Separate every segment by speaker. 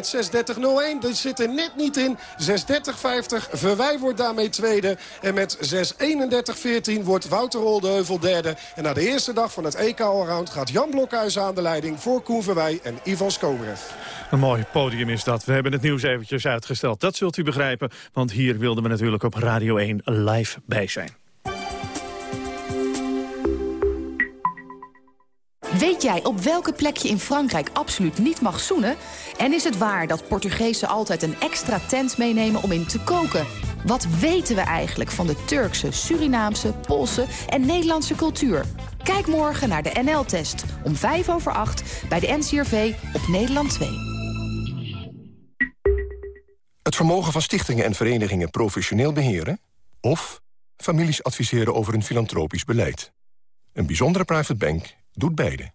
Speaker 1: tijd 6.30.01. Dat zit er net niet in. 6.30.50. Verwij wordt daarmee tweede. En met 6.31.14 wordt Wouter Oldeheuvel derde. En na de eerste dag van het EK Allround gaat Jan Blokhuis aan de leiding... voor Koen Verwij en Ivan Skobrev.
Speaker 2: Een mooi podium is dat. We hebben het nieuws eventjes uitgesteld. Dat zult u begrijpen, want hier wilden we natuurlijk op Radio 1 live bij zijn.
Speaker 3: Weet jij op welke plek je in Frankrijk absoluut niet mag zoenen? En is het waar dat Portugezen altijd een extra tent meenemen om in te koken? Wat weten we eigenlijk van de Turkse, Surinaamse, Poolse en Nederlandse cultuur? Kijk morgen naar de NL-test om 5 over 8 bij de NCRV op Nederland 2.
Speaker 4: Het vermogen van stichtingen en verenigingen professioneel beheren... of families adviseren over een filantropisch beleid. Een bijzondere private bank doet beide.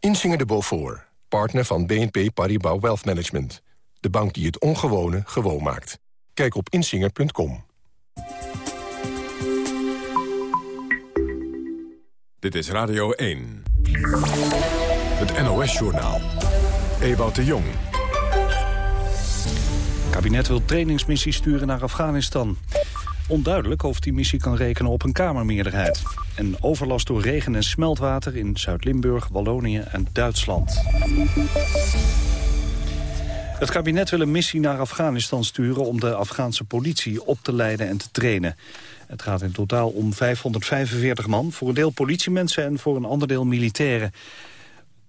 Speaker 4: Insinger de Beaufort, partner van BNP Paribas Wealth Management. De bank die het ongewone gewoon maakt. Kijk op insinger.com.
Speaker 5: Dit is Radio 1. Het NOS-journaal. Ewout de Jong.
Speaker 6: Het kabinet wil trainingsmissies sturen naar Afghanistan. Onduidelijk of die missie kan rekenen op een Kamermeerderheid. En overlast door regen en smeltwater in Zuid-Limburg, Wallonië en Duitsland. Het kabinet wil een missie naar Afghanistan sturen om de Afghaanse politie op te leiden en te trainen. Het gaat in totaal om 545 man, voor een deel politiemensen en voor een ander deel militairen.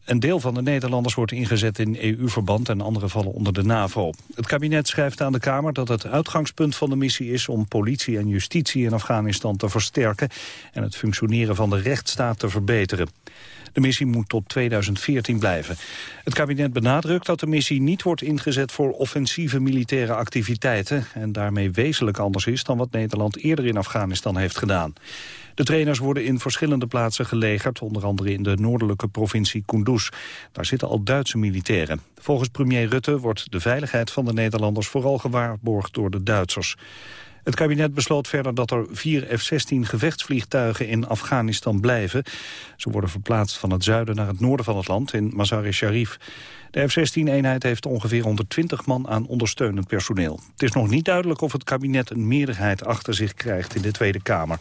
Speaker 6: Een deel van de Nederlanders wordt ingezet in EU-verband en andere vallen onder de NAVO. Het kabinet schrijft aan de Kamer dat het uitgangspunt van de missie is om politie en justitie in Afghanistan te versterken en het functioneren van de rechtsstaat te verbeteren. De missie moet tot 2014 blijven. Het kabinet benadrukt dat de missie niet wordt ingezet voor offensieve militaire activiteiten en daarmee wezenlijk anders is dan wat Nederland eerder in Afghanistan heeft gedaan. De trainers worden in verschillende plaatsen gelegerd, onder andere in de noordelijke provincie Kunduz. Daar zitten al Duitse militairen. Volgens premier Rutte wordt de veiligheid van de Nederlanders vooral gewaarborgd door de Duitsers. Het kabinet besloot verder dat er vier F-16 gevechtsvliegtuigen in Afghanistan blijven. Ze worden verplaatst van het zuiden naar het noorden van het land, in Mazar-e-Sharif. De F-16-eenheid heeft ongeveer 120 man aan ondersteunend personeel. Het is nog niet duidelijk of het kabinet een meerderheid achter zich krijgt in de Tweede Kamer.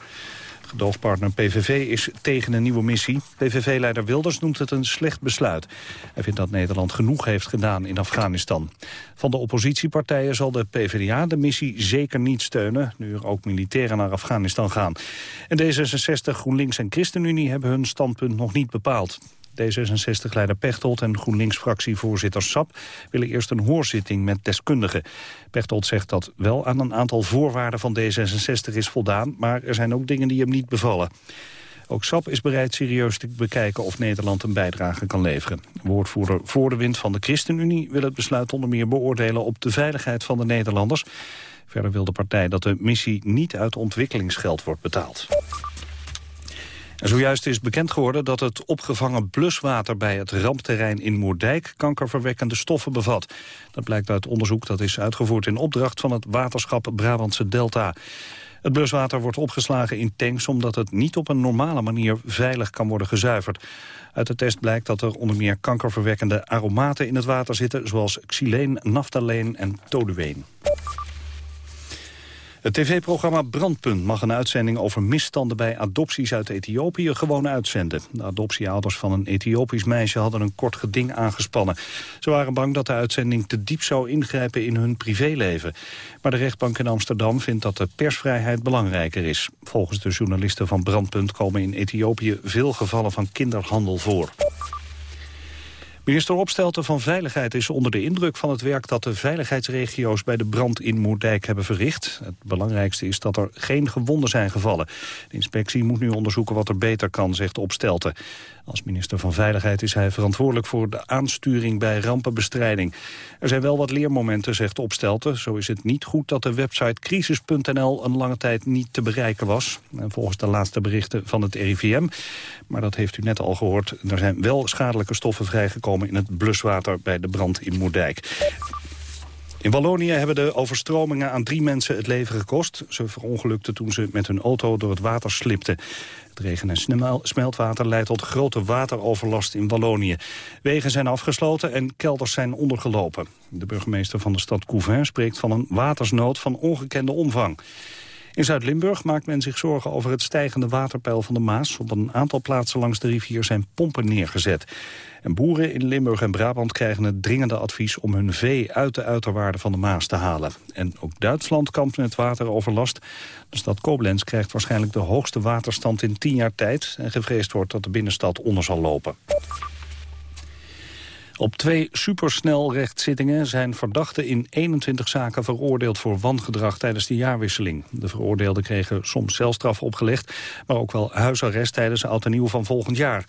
Speaker 6: Gedoogpartner PVV is tegen een nieuwe missie. PVV-leider Wilders noemt het een slecht besluit. Hij vindt dat Nederland genoeg heeft gedaan in Afghanistan. Van de oppositiepartijen zal de PvdA de missie zeker niet steunen... nu er ook militairen naar Afghanistan gaan. En D66, GroenLinks en ChristenUnie hebben hun standpunt nog niet bepaald. D66-leider Pechtold en GroenLinks-fractievoorzitter Sap... willen eerst een hoorzitting met deskundigen. Pechtold zegt dat wel aan een aantal voorwaarden van D66 is voldaan... maar er zijn ook dingen die hem niet bevallen. Ook SAP is bereid serieus te bekijken of Nederland een bijdrage kan leveren. Woordvoerder Voor de Wind van de ChristenUnie wil het besluit onder meer beoordelen op de veiligheid van de Nederlanders. Verder wil de partij dat de missie niet uit ontwikkelingsgeld wordt betaald. Zojuist is bekend geworden dat het opgevangen bluswater bij het rampterrein in Moerdijk kankerverwekkende stoffen bevat. Dat blijkt uit onderzoek dat is uitgevoerd in opdracht van het waterschap Brabantse Delta. Het bluswater wordt opgeslagen in tanks omdat het niet op een normale manier veilig kan worden gezuiverd. Uit de test blijkt dat er onder meer kankerverwekkende aromaten in het water zitten, zoals xyleen, naftaleen en tolueen. Het tv-programma Brandpunt mag een uitzending over misstanden bij adopties uit Ethiopië gewoon uitzenden. De adoptieouders van een Ethiopisch meisje hadden een kort geding aangespannen. Ze waren bang dat de uitzending te diep zou ingrijpen in hun privéleven. Maar de rechtbank in Amsterdam vindt dat de persvrijheid belangrijker is. Volgens de journalisten van Brandpunt komen in Ethiopië veel gevallen van kinderhandel voor. Minister Opstelten van Veiligheid is onder de indruk van het werk dat de veiligheidsregio's bij de brand in Moerdijk hebben verricht. Het belangrijkste is dat er geen gewonden zijn gevallen. De inspectie moet nu onderzoeken wat er beter kan, zegt Opstelten. Als minister van Veiligheid is hij verantwoordelijk voor de aansturing bij rampenbestrijding. Er zijn wel wat leermomenten, zegt Opstelten. Zo is het niet goed dat de website crisis.nl een lange tijd niet te bereiken was. En volgens de laatste berichten van het RIVM. Maar dat heeft u net al gehoord. Er zijn wel schadelijke stoffen vrijgekomen in het bluswater bij de brand in Moerdijk. In Wallonië hebben de overstromingen aan drie mensen het leven gekost. Ze verongelukten toen ze met hun auto door het water slipten. Het regen- en smeltwater leidt tot grote wateroverlast in Wallonië. Wegen zijn afgesloten en kelders zijn ondergelopen. De burgemeester van de stad Couvin spreekt van een watersnood van ongekende omvang. In Zuid-Limburg maakt men zich zorgen over het stijgende waterpeil van de Maas. Op een aantal plaatsen langs de rivier zijn pompen neergezet. En boeren in Limburg en Brabant krijgen het dringende advies... om hun vee uit de uiterwaarden van de Maas te halen. En ook Duitsland kampt met wateroverlast. De stad Koblenz krijgt waarschijnlijk de hoogste waterstand in tien jaar tijd... en gevreesd wordt dat de binnenstad onder zal lopen. Op twee supersnelrechtszittingen zijn verdachten in 21 zaken veroordeeld voor wangedrag tijdens de jaarwisseling. De veroordeelden kregen soms celstraf opgelegd, maar ook wel huisarrest tijdens oud en nieuw van volgend jaar.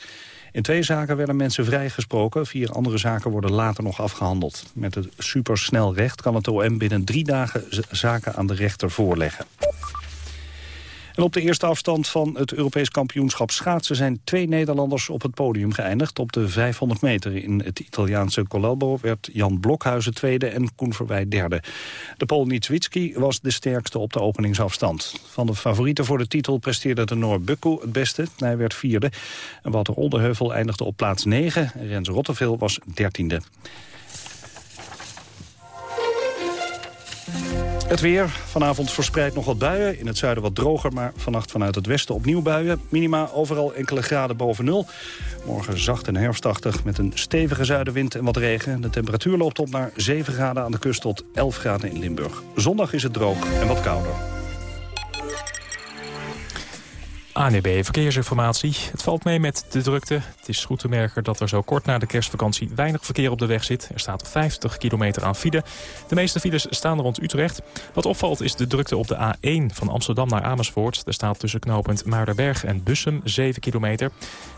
Speaker 6: In twee zaken werden mensen vrijgesproken. Vier andere zaken worden later nog afgehandeld. Met het supersnelrecht kan het OM binnen drie dagen zaken aan de rechter voorleggen. En op de eerste afstand van het Europees kampioenschap schaatsen... zijn twee Nederlanders op het podium geëindigd. Op de 500 meter in het Italiaanse Colombo werd Jan Blokhuizen tweede en Koen Verwij derde. De Pool Nitswitski was de sterkste op de openingsafstand. Van de favorieten voor de titel presteerde de Noor Bukko het beste. Hij werd vierde. En Walter Oldeheuvel eindigde op plaats 9. Rens Rotteveel was dertiende. Het weer. Vanavond verspreid nog wat buien. In het zuiden wat droger, maar vannacht vanuit het westen opnieuw buien. Minima overal enkele graden boven nul. Morgen zacht en herfstachtig met een stevige zuidenwind en wat regen. De temperatuur loopt op naar 7 graden aan de kust tot 11 graden in Limburg. Zondag is het droog en wat kouder.
Speaker 7: ANB Verkeersinformatie. Het valt mee met de drukte. Het is goed te merken dat er zo kort na de kerstvakantie weinig verkeer op de weg zit. Er staat 50 kilometer aan file. De meeste files staan rond Utrecht. Wat opvalt is de drukte op de A1 van Amsterdam naar Amersfoort. Er staat tussen knooppunt Muiderberg en Bussum 7 kilometer.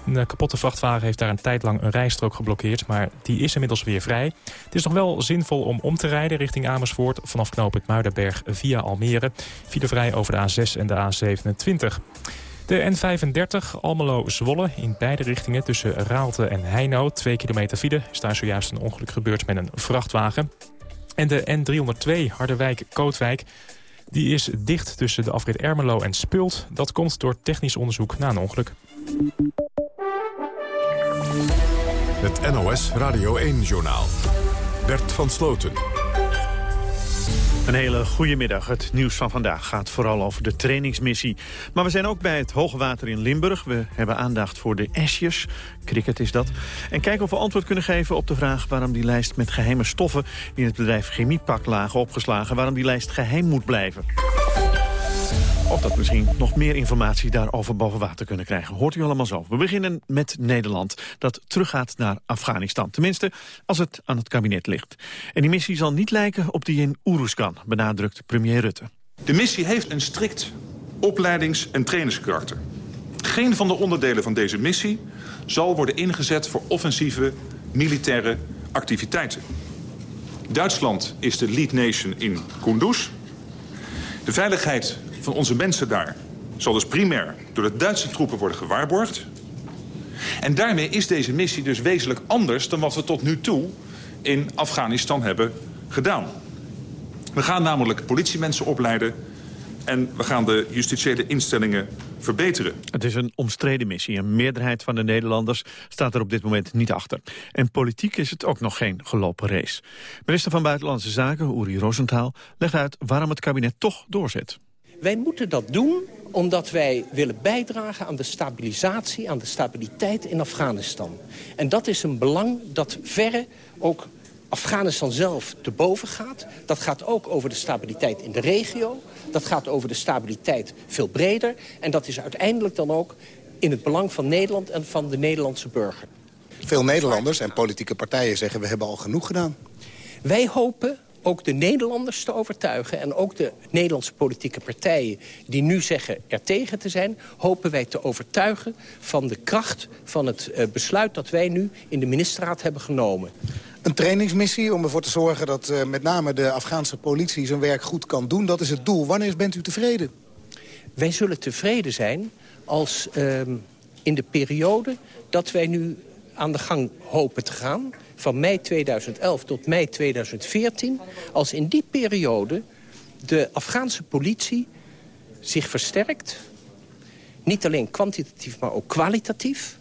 Speaker 7: Een kapotte vrachtwagen heeft daar een tijd lang een rijstrook geblokkeerd. Maar die is inmiddels weer vrij. Het is nog wel zinvol om om te rijden richting Amersfoort... vanaf knooppunt Muiderberg via Almere. Filevrij over de A6 en de A27. De N35 Almelo-Zwolle in beide richtingen tussen Raalte en Heino. Twee kilometer file is zojuist een ongeluk gebeurd met een vrachtwagen. En de N302 Harderwijk-Kootwijk die is dicht tussen de afrit Ermelo en Spult. Dat komt door technisch onderzoek na een ongeluk.
Speaker 5: Het NOS Radio 1-journaal. Bert van Sloten.
Speaker 2: Een hele goede middag. Het nieuws van vandaag gaat vooral over de trainingsmissie. Maar we zijn ook bij het hoge water in Limburg. We hebben aandacht voor de Esjes. Cricket is dat. En kijken of we antwoord kunnen geven op de vraag... waarom die lijst met geheime stoffen... die in het bedrijf Chemiepak lagen opgeslagen... waarom die lijst geheim moet blijven. Of dat misschien nog meer informatie daarover boven water kunnen krijgen. Hoort u allemaal zo. We beginnen met Nederland, dat teruggaat naar Afghanistan. Tenminste, als het aan het kabinet ligt. En die missie zal niet lijken op die in Oeruzkan, benadrukt premier Rutte.
Speaker 8: De missie heeft een strikt opleidings- en trainingskarakter. Geen van de onderdelen van deze missie zal worden ingezet voor offensieve militaire activiteiten. Duitsland is de lead nation in Kunduz. De veiligheid van onze mensen daar zal dus primair door de Duitse troepen worden gewaarborgd. En daarmee is deze missie dus wezenlijk anders dan wat we tot nu toe in Afghanistan hebben gedaan. We gaan namelijk politiemensen opleiden en we gaan de justitiële instellingen verbeteren.
Speaker 2: Het is een omstreden missie. Een meerderheid van de Nederlanders staat er op dit moment niet achter. En politiek is het ook nog geen gelopen race. Minister van Buitenlandse Zaken, Uri Rosenthal, legt uit waarom het kabinet toch doorzet.
Speaker 9: Wij moeten dat doen omdat wij willen bijdragen aan de stabilisatie, aan de stabiliteit in Afghanistan. En dat is een belang dat verre ook Afghanistan zelf te boven gaat. Dat gaat ook over de stabiliteit in de regio. Dat gaat over de stabiliteit veel breder. En dat is uiteindelijk dan ook in het belang van Nederland en van de Nederlandse burger.
Speaker 10: Veel Nederlanders en politieke partijen zeggen we hebben al genoeg gedaan.
Speaker 9: Wij hopen ook de Nederlanders te overtuigen... en ook de Nederlandse politieke partijen die nu zeggen er tegen te zijn... hopen wij te overtuigen van de kracht van het uh, besluit... dat wij nu in de ministerraad hebben genomen.
Speaker 10: Een trainingsmissie om ervoor te zorgen dat uh, met name de Afghaanse politie... zijn werk goed kan doen, dat is het doel. Wanneer bent u tevreden?
Speaker 9: Wij zullen tevreden zijn als uh, in de periode dat wij nu aan de gang hopen te gaan van mei 2011 tot mei 2014... als in die periode de Afghaanse politie zich versterkt... niet alleen kwantitatief, maar ook kwalitatief...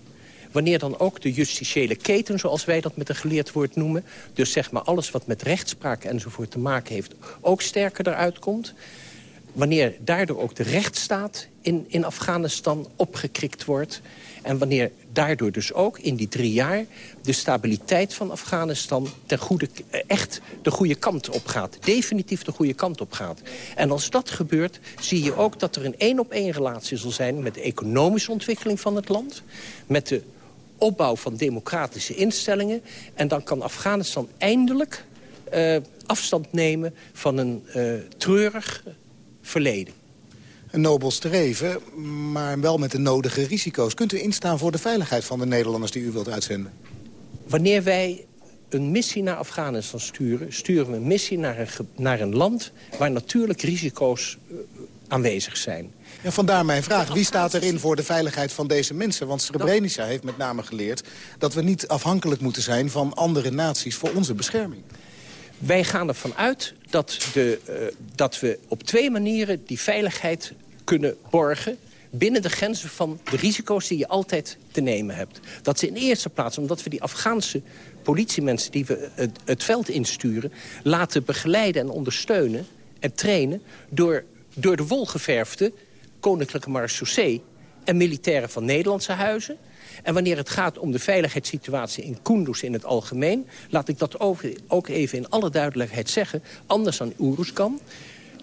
Speaker 9: wanneer dan ook de justitiële keten, zoals wij dat met een geleerd woord noemen... dus zeg maar alles wat met rechtspraak enzovoort te maken heeft... ook sterker eruit komt wanneer daardoor ook de rechtsstaat in, in Afghanistan opgekrikt wordt... en wanneer daardoor dus ook in die drie jaar... de stabiliteit van Afghanistan ten goede, eh, echt de goede kant op gaat. Definitief de goede kant op gaat. En als dat gebeurt, zie je ook dat er een één-op-één relatie zal zijn... met de economische ontwikkeling van het land... met de opbouw van democratische instellingen. En dan kan Afghanistan eindelijk uh, afstand nemen van een uh, treurig verleden.
Speaker 10: Een nobel streven, maar wel met de nodige risico's. Kunt u instaan voor de veiligheid van de Nederlanders die u wilt uitzenden?
Speaker 9: Wanneer wij een missie naar Afghanistan sturen... sturen we een missie naar een, naar een land waar natuurlijk risico's uh, aanwezig zijn.
Speaker 10: En vandaar mijn vraag, wie staat erin voor de veiligheid van deze mensen? Want Srebrenica heeft met name geleerd dat we niet afhankelijk moeten zijn... van andere naties voor onze bescherming.
Speaker 9: Wij gaan ervan uit dat, de, uh, dat we op twee manieren die veiligheid kunnen borgen binnen de grenzen van de risico's die je altijd te nemen hebt. Dat ze in eerste plaats, omdat we die Afghaanse politiemensen... die we het, het veld insturen, laten begeleiden en ondersteunen... en trainen door, door de wolgeverfde Koninklijke Marechaussee... en militairen van Nederlandse huizen... En wanneer het gaat om de veiligheidssituatie in Kunduz in het algemeen... laat ik dat ook even in alle duidelijkheid zeggen, anders dan Oeruzkan...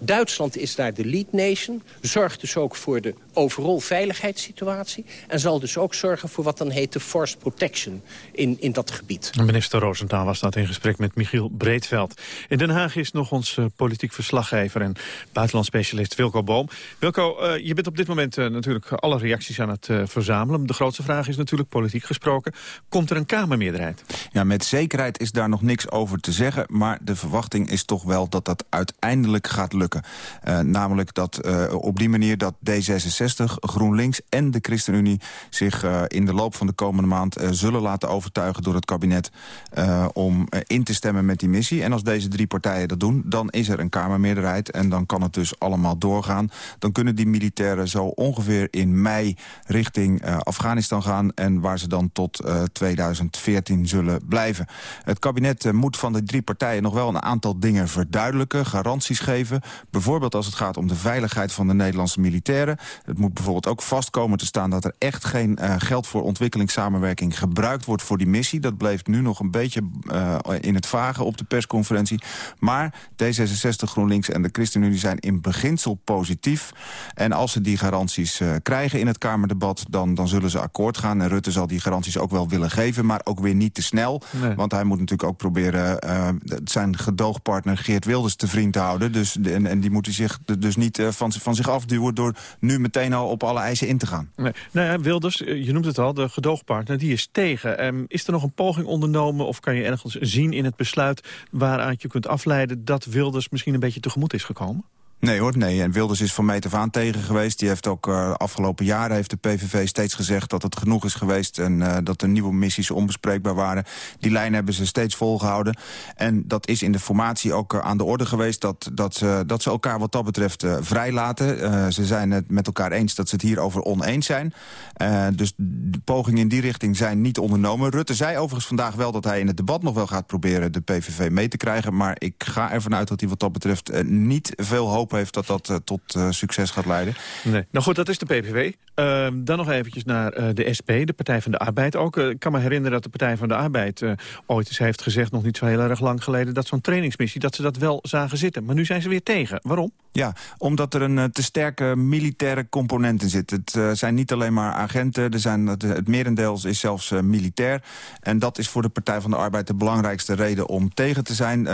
Speaker 9: Duitsland is daar de lead nation, zorgt dus ook voor de overal veiligheidssituatie... en zal dus ook zorgen voor wat dan heet de force protection in, in dat gebied.
Speaker 2: Minister Roosentaal was dat in gesprek met Michiel Breedveld. In Den Haag is nog ons uh, politiek verslaggever en buitenlandspecialist Wilco Boom. Wilco, uh, je bent op dit moment uh, natuurlijk alle reacties aan het verzamelen. De grootste vraag is natuurlijk, politiek gesproken, komt er een Kamermeerderheid?
Speaker 11: Ja, met zekerheid is daar nog niks over te zeggen... maar de verwachting is toch wel dat dat uiteindelijk gaat lukken. Uh, namelijk dat uh, op die manier dat D66, GroenLinks en de ChristenUnie... zich uh, in de loop van de komende maand zullen laten overtuigen door het kabinet... om in te stemmen met die missie. En als deze drie partijen dat doen, dan is er een Kamermeerderheid... en dan kan het dus allemaal doorgaan. Dan kunnen die militairen zo ongeveer in mei richting Afghanistan gaan... en waar ze dan tot 2014 zullen blijven. Het kabinet moet van de drie partijen nog wel een aantal dingen verduidelijken... garanties geven, Bijvoorbeeld als het gaat om de veiligheid van de Nederlandse militairen. Het moet bijvoorbeeld ook vastkomen te staan dat er echt geen uh, geld voor ontwikkelingssamenwerking gebruikt wordt voor die missie. Dat bleef nu nog een beetje uh, in het vage op de persconferentie. Maar D66, GroenLinks en de ChristenUnie zijn in beginsel positief. En als ze die garanties uh, krijgen in het Kamerdebat, dan, dan zullen ze akkoord gaan. En Rutte zal die garanties ook wel willen geven, maar ook weer niet te snel. Nee. Want hij moet natuurlijk ook proberen zijn gedoogpartner Geert Wilders te vriend te houden. Dus de, en, die moeten zich dus niet uh, van, van zich afduwen... door nu meteen al op alle eisen in te gaan.
Speaker 2: Nee, nou Wilders, eh, je noemt het al, de gedoogpartner, die is tegen. Um, is er nog een poging ondernomen of kan je ergens zien in het besluit... waaruit je kunt afleiden dat Wilders misschien een beetje tegemoet is gekomen?
Speaker 11: Nee hoor, nee. En Wilders is van meet af aan tegen geweest. Die heeft ook uh, afgelopen jaren heeft de PVV steeds gezegd dat het genoeg is geweest... en uh, dat de nieuwe missies onbespreekbaar waren. Die lijn hebben ze steeds volgehouden. En dat is in de formatie ook uh, aan de orde geweest... dat, dat, ze, dat ze elkaar wat dat betreft vrijlaten. ze zijn het met elkaar eens dat ze het hierover oneens zijn. dus de pogingen in die richting zijn niet ondernomen. Rutte zei overigens vandaag wel dat hij in het debat nog wel gaat proberen... de PVV mee te krijgen. Maar ik ga ervan uit dat hij wat dat betreft niet veel hoop heeft dat dat uh, tot uh, succes gaat leiden.
Speaker 2: Nee. Nou goed, dat is de PVV. Uh, dan nog eventjes naar uh, de SP, de Partij van de Arbeid ook. ik kan me herinneren dat de Partij van de Arbeid ooit eens heeft gezegd... nog niet zo heel erg lang geleden, dat zo'n trainingsmissie... dat ze dat wel zagen zitten. Maar nu zijn ze weer tegen. Waarom?
Speaker 11: Ja, omdat er een te sterke militaire component in zit. Het zijn niet alleen maar agenten, er zijn, het, het merendeel is zelfs militair. En dat is voor de Partij van de Arbeid de belangrijkste reden om tegen te zijn.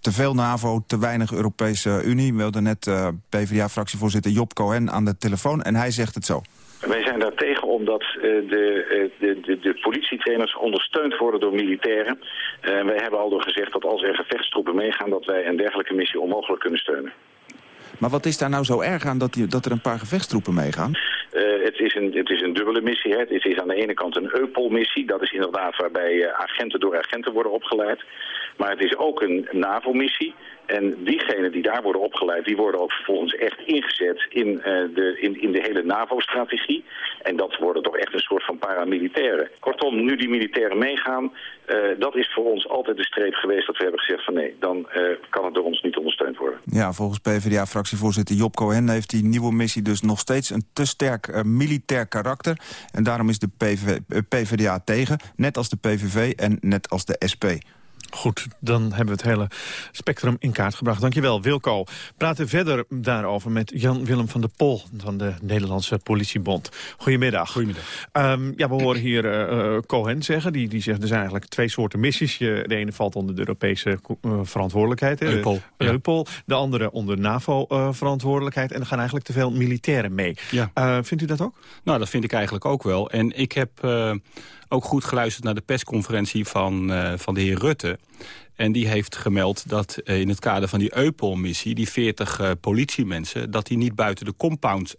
Speaker 11: Te veel NAVO, te weinig Europese Unie. We hadden net uh, PvdA-fractievoorzitter Job Cohen aan de telefoon en hij zegt het zo.
Speaker 12: Wij zijn daar tegen omdat uh, de, de, de, de, politietrainers ondersteund worden door militairen. Uh, wij hebben al door gezegd dat als er gevechtstroepen meegaan... dat wij een dergelijke missie onmogelijk kunnen steunen.
Speaker 11: Maar wat is daar nou zo erg aan dat, die, dat er een paar gevechtstroepen meegaan?
Speaker 12: Uh, het, is een, het is een dubbele missie. Hè. Het is aan de ene kant een EUPOL-missie. Dat is inderdaad waarbij agenten door agenten worden opgeleid. Maar het is ook een NAVO-missie. En diegenen die daar worden opgeleid, die worden ook vervolgens echt ingezet in, uh, de, in, in de hele NAVO-strategie. En dat worden toch echt een soort van paramilitairen. Kortom, nu die militairen meegaan, uh, dat is voor ons altijd de streep geweest dat we hebben gezegd van nee, dan uh, kan het door ons niet ondersteund worden.
Speaker 11: Ja, volgens PvdA-fractievoorzitter Job Cohen heeft die nieuwe missie dus nog steeds een te sterk militair karakter. En daarom is de PV, PvdA tegen, net als de PVV en net als de SP.
Speaker 2: Goed, dan hebben we het hele spectrum in kaart gebracht. Dankjewel, Wilco. Praten verder daarover met Jan-Willem van der Pol... van de Nederlandse Politiebond. Goedemiddag.
Speaker 13: Goedemiddag.
Speaker 2: Um, ja, we horen hier uh, Cohen zeggen. Die, die zegt er zijn eigenlijk twee soorten missies. de ene valt onder de Europese uh, verantwoordelijkheid. De, Eupol. De andere onder NAVO-verantwoordelijkheid. en er gaan eigenlijk te veel militairen mee.
Speaker 13: Ja.
Speaker 2: vindt u dat ook?
Speaker 13: Nou, dat vind ik eigenlijk ook wel. En ik heb ook goed geluisterd naar de persconferentie van, uh, van de heer Rutte. En die heeft gemeld dat uh, in het kader van die Eupol-missie... die 40 uh, politiemensen, dat die niet buiten de compound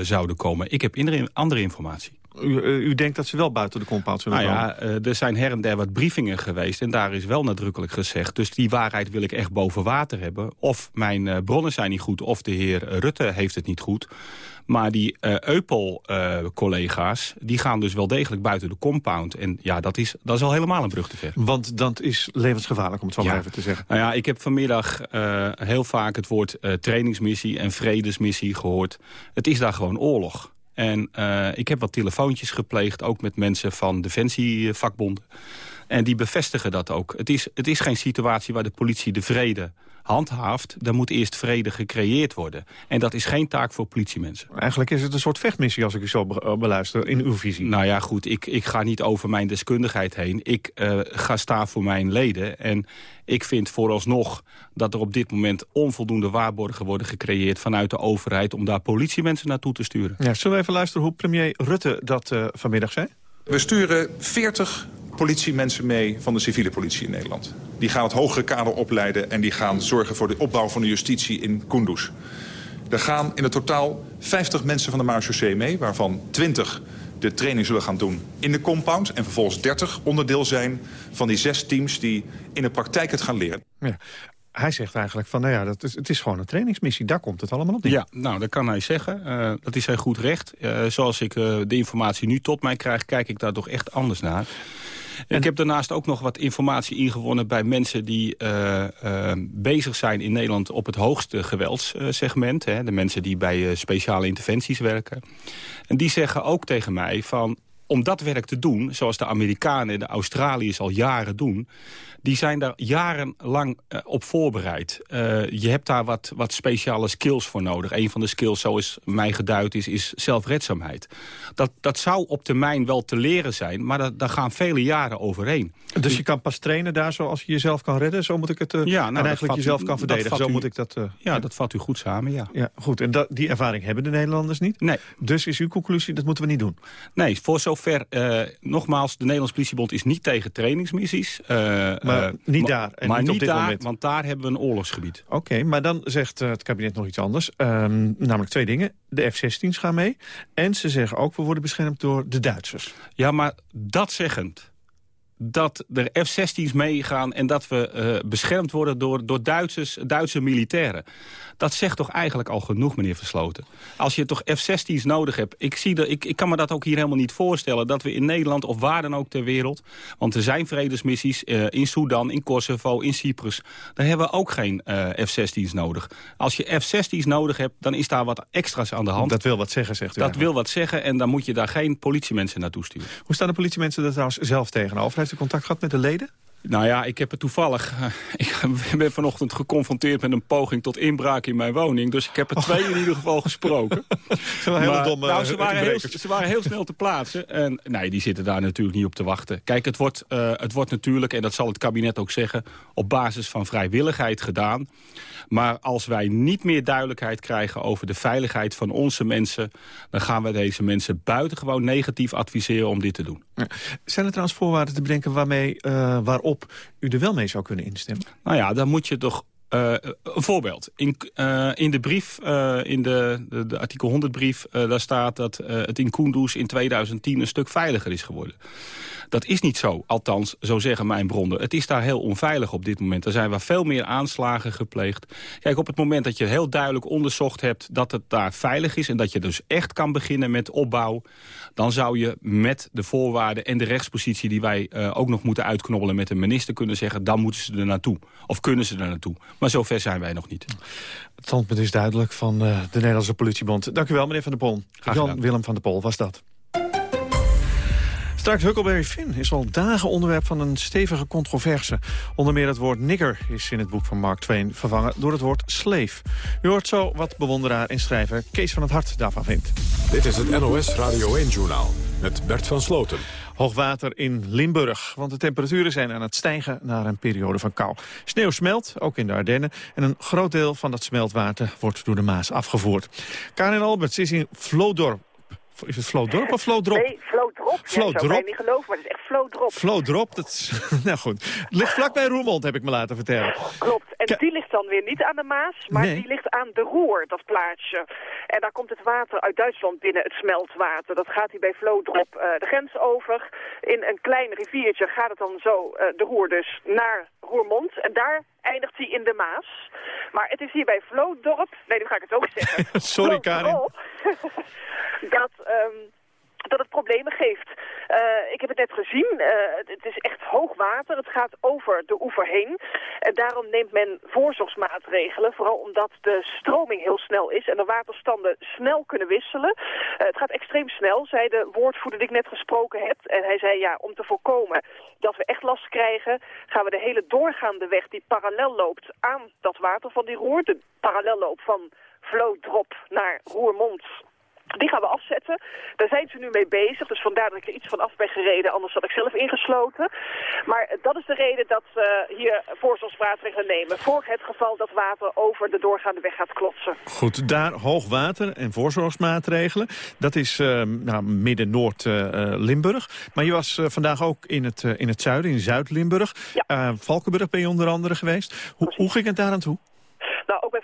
Speaker 13: zouden komen. Ik heb andere informatie.
Speaker 2: U, u, denkt dat ze wel buiten de compound zullen
Speaker 13: nou
Speaker 2: komen?
Speaker 13: ja, er zijn her en der wat briefingen geweest... en daar is wel nadrukkelijk gezegd. Dus die waarheid wil ik echt boven water hebben. Of mijn bronnen zijn niet goed, of de heer Rutte heeft het niet goed. Maar die uh, Eupol-collega's, uh, die gaan dus wel degelijk buiten de compound. En ja, dat is, dat is al helemaal een brug te ver.
Speaker 2: Want dat is levensgevaarlijk, om het zo
Speaker 13: ja.
Speaker 2: maar even te zeggen.
Speaker 13: Nou ja, ik heb vanmiddag uh, heel vaak het woord trainingsmissie en vredesmissie gehoord. Het is daar gewoon oorlog. En ik heb wat telefoontjes gepleegd, ook met mensen van defensievakbonden. En die bevestigen dat ook. Het is, het is geen situatie waar de politie de vrede handhaaft, dan moet eerst vrede gecreëerd worden. En dat is geen taak voor politiemensen.
Speaker 2: Eigenlijk is het een soort vechtmissie als ik u zo beluister in uw visie.
Speaker 13: Nou ja, goed, ik, ik ga niet over mijn deskundigheid heen. Ik uh, ga staan voor mijn leden. En ik vind vooralsnog dat er op dit moment onvoldoende waarborgen worden gecreëerd vanuit de overheid om daar politiemensen naartoe te sturen.
Speaker 2: Ja, zullen we even luisteren hoe premier Rutte dat uh, vanmiddag zei?
Speaker 8: We sturen 40 politiemensen mee van de civiele politie in Nederland. Die gaan het hogere kader opleiden en die gaan zorgen voor de opbouw van de justitie in Kunduz. Er gaan in het totaal 50 mensen van de marechaussee mee, waarvan 20 de training zullen gaan doen in de compound... en vervolgens 30 onderdeel zijn van die zes teams die in de praktijk het gaan leren.
Speaker 2: Ja. Hij zegt eigenlijk van, nou ja, dat is, het is gewoon een trainingsmissie. Daar komt het allemaal op.
Speaker 13: Ja, nou, dat kan hij zeggen. Uh, dat is zijn goed recht. Uh, zoals ik uh, de informatie nu tot mij krijg, kijk ik daar toch echt anders naar. Ik heb daarnaast ook nog wat informatie ingewonnen bij mensen die uh, uh, bezig zijn in Nederland op het hoogste geweldssegment. Hè, de mensen die bij uh, speciale interventies werken. En die zeggen ook tegen mij van om dat werk te doen, zoals de Amerikanen en de Australiërs al jaren doen... die zijn daar jarenlang uh, op voorbereid. Uh, je hebt daar wat, wat speciale skills voor nodig. Een van de skills, zoals mij geduid is, is zelfredzaamheid. Dat, dat zou op termijn wel te leren zijn, maar dat, daar gaan vele jaren overheen.
Speaker 2: Dus je kan pas trainen daar zoals je jezelf kan redden? Zo moet ik het... Uh, ja, nou, en eigenlijk jezelf kan verdedigen, zo
Speaker 13: u,
Speaker 2: moet ik dat...
Speaker 13: ja, dat vat u goed samen, ja.
Speaker 2: ja goed, en dat, die ervaring hebben de Nederlanders niet?
Speaker 13: Nee.
Speaker 2: Dus is uw conclusie, dat moeten we niet doen?
Speaker 13: Nee, voor zover, uh, nogmaals, de Nederlandse politiebond is niet tegen trainingsmissies. Uh,
Speaker 2: maar uh, niet daar en
Speaker 13: maar
Speaker 2: niet,
Speaker 13: niet
Speaker 2: op dit
Speaker 13: daar,
Speaker 2: moment.
Speaker 13: want daar hebben we een oorlogsgebied.
Speaker 2: Oké, okay, maar dan zegt het kabinet nog iets anders. Um, namelijk twee dingen. De F-16's gaan mee. En ze zeggen ook, we worden beschermd door de Duitsers.
Speaker 13: Ja, maar dat zeggend dat er F-16's meegaan en dat we uh, beschermd worden door, door Duitsers, Duitse militairen. Dat zegt toch eigenlijk al genoeg, meneer Versloten. Als je toch F-16's nodig hebt, ik, zie dat, ik, ik kan me dat ook hier helemaal niet voorstellen... dat we in Nederland of waar dan ook ter wereld... want er zijn vredesmissies uh, in Sudan, in Kosovo, in Cyprus... daar hebben we ook geen uh, F-16's nodig. Als je F-16's nodig hebt, dan is daar wat extra's aan de hand.
Speaker 2: Dat wil wat zeggen, zegt u
Speaker 13: Dat
Speaker 2: eigenlijk.
Speaker 13: wil wat zeggen en dan moet je daar geen politiemensen naartoe sturen.
Speaker 2: Hoe staan de politiemensen er trouwens zelf tegenover? Heeft contact gehad met de leden?
Speaker 13: Nou ja, ik heb het toevallig... Ik ben vanochtend geconfronteerd met een poging tot inbraak in mijn woning. Dus ik heb er twee in ieder geval gesproken.
Speaker 2: Ze waren, heel domme,
Speaker 13: nou, ze, waren heel, ze waren heel snel te plaatsen. En nee, die zitten daar natuurlijk niet op te wachten. Kijk, het wordt, uh, het wordt natuurlijk, en dat zal het kabinet ook zeggen... op basis van vrijwilligheid gedaan. Maar als wij niet meer duidelijkheid krijgen over de veiligheid van onze mensen... dan gaan we deze mensen buitengewoon negatief adviseren om dit te doen.
Speaker 2: Zijn er trouwens voorwaarden te bedenken waarmee, uh, waarop u er wel mee zou kunnen instemmen?
Speaker 13: Nou ja, dan moet je toch Uh, een voorbeeld. In, uh, in de brief, uh, in de, de, de, artikel 100 brief, daar staat dat het in Kunduz in 2010 een stuk veiliger is geworden. Dat is niet zo, althans, zo zeggen mijn bronnen. Het is daar heel onveilig op dit moment. Er zijn wel veel meer aanslagen gepleegd. Kijk, op het moment dat je heel duidelijk onderzocht hebt... dat het daar veilig is en dat je dus echt kan beginnen met opbouw... dan zou je met de voorwaarden en de rechtspositie... die wij uh, ook nog moeten uitknobbelen met de minister kunnen zeggen... dan moeten ze er naartoe. Of kunnen ze er naartoe. Maar zover zijn wij nog niet.
Speaker 2: Het standpunt is duidelijk van uh, de Nederlandse politiebond. Dank u wel, meneer Van der Pol. Jan-Willem van der Pol was dat. Straks Huckleberry Finn is al dagen onderwerp van een stevige controverse. Onder meer het woord nigger is in het boek van Mark Twain vervangen door het woord slave. U hoort zo wat bewonderaar en schrijver Kees van het Hart daarvan vindt.
Speaker 5: Dit is het NOS Radio 1-journaal met Bert van Sloten.
Speaker 2: Hoogwater in Limburg, want de temperaturen zijn aan het stijgen naar een periode van kou. Sneeuw smelt, ook in de Ardennen, en een groot deel van dat smeltwater wordt door de Maas afgevoerd. Karin Alberts is in Vlodorp is het Floodrop of Floodrop?
Speaker 14: Nee, Floodrop.
Speaker 2: Floodrop.
Speaker 14: Ja, ik niet geloven, maar het is echt Floodrop.
Speaker 2: Floodrop, dat is... nou goed. Het ligt vlakbij Roermond, heb ik me laten vertellen.
Speaker 14: Klopt. En die ligt dan weer niet aan de Maas, maar die ligt aan de Roer, dat plaatsje. En daar komt het water uit Duitsland binnen, het smeltwater. Dat gaat hier bij Floodrop uh, de grens over. In een klein riviertje gaat het dan zo uh, de Roer dus naar Roermond. En daar eindigt hij in de Maas. Maar het is hier bij Vloodorp, nee, nu ga ik het ook zeggen.
Speaker 2: Sorry, Karin.
Speaker 14: dat... Um, dat het problemen geeft. Uh, ik heb het net gezien. Uh, het is echt hoog water. Het gaat over de oever heen. En daarom neemt men voorzorgsmaatregelen. Vooral omdat de stroming heel snel is en de waterstanden snel kunnen wisselen. Uh, het gaat extreem snel, zei de woordvoerder die ik net gesproken heb. En hij zei ja, om te voorkomen dat we echt last krijgen... gaan we de hele doorgaande weg die parallel loopt aan dat water van die roer... de parallelloop van Vloodrop naar Roermond die gaan we afzetten. Daar zijn ze nu mee bezig, dus vandaar dat ik er iets van af ben gereden. Anders had ik zelf ingesloten. Maar dat is de reden dat we hier voorzorgsmaatregelen nemen. Voor het geval dat water over de doorgaande weg gaat klotsen.
Speaker 2: Goed, daar hoog water en voorzorgsmaatregelen. Dat is uh, nou, midden-Noord-Limburg. Uh, maar je was uh, vandaag ook in het, in het zuiden, in Zuid-Limburg. Ja. Valkenburg ben je onder andere geweest. Hoe, hoe ging het daar aan toe?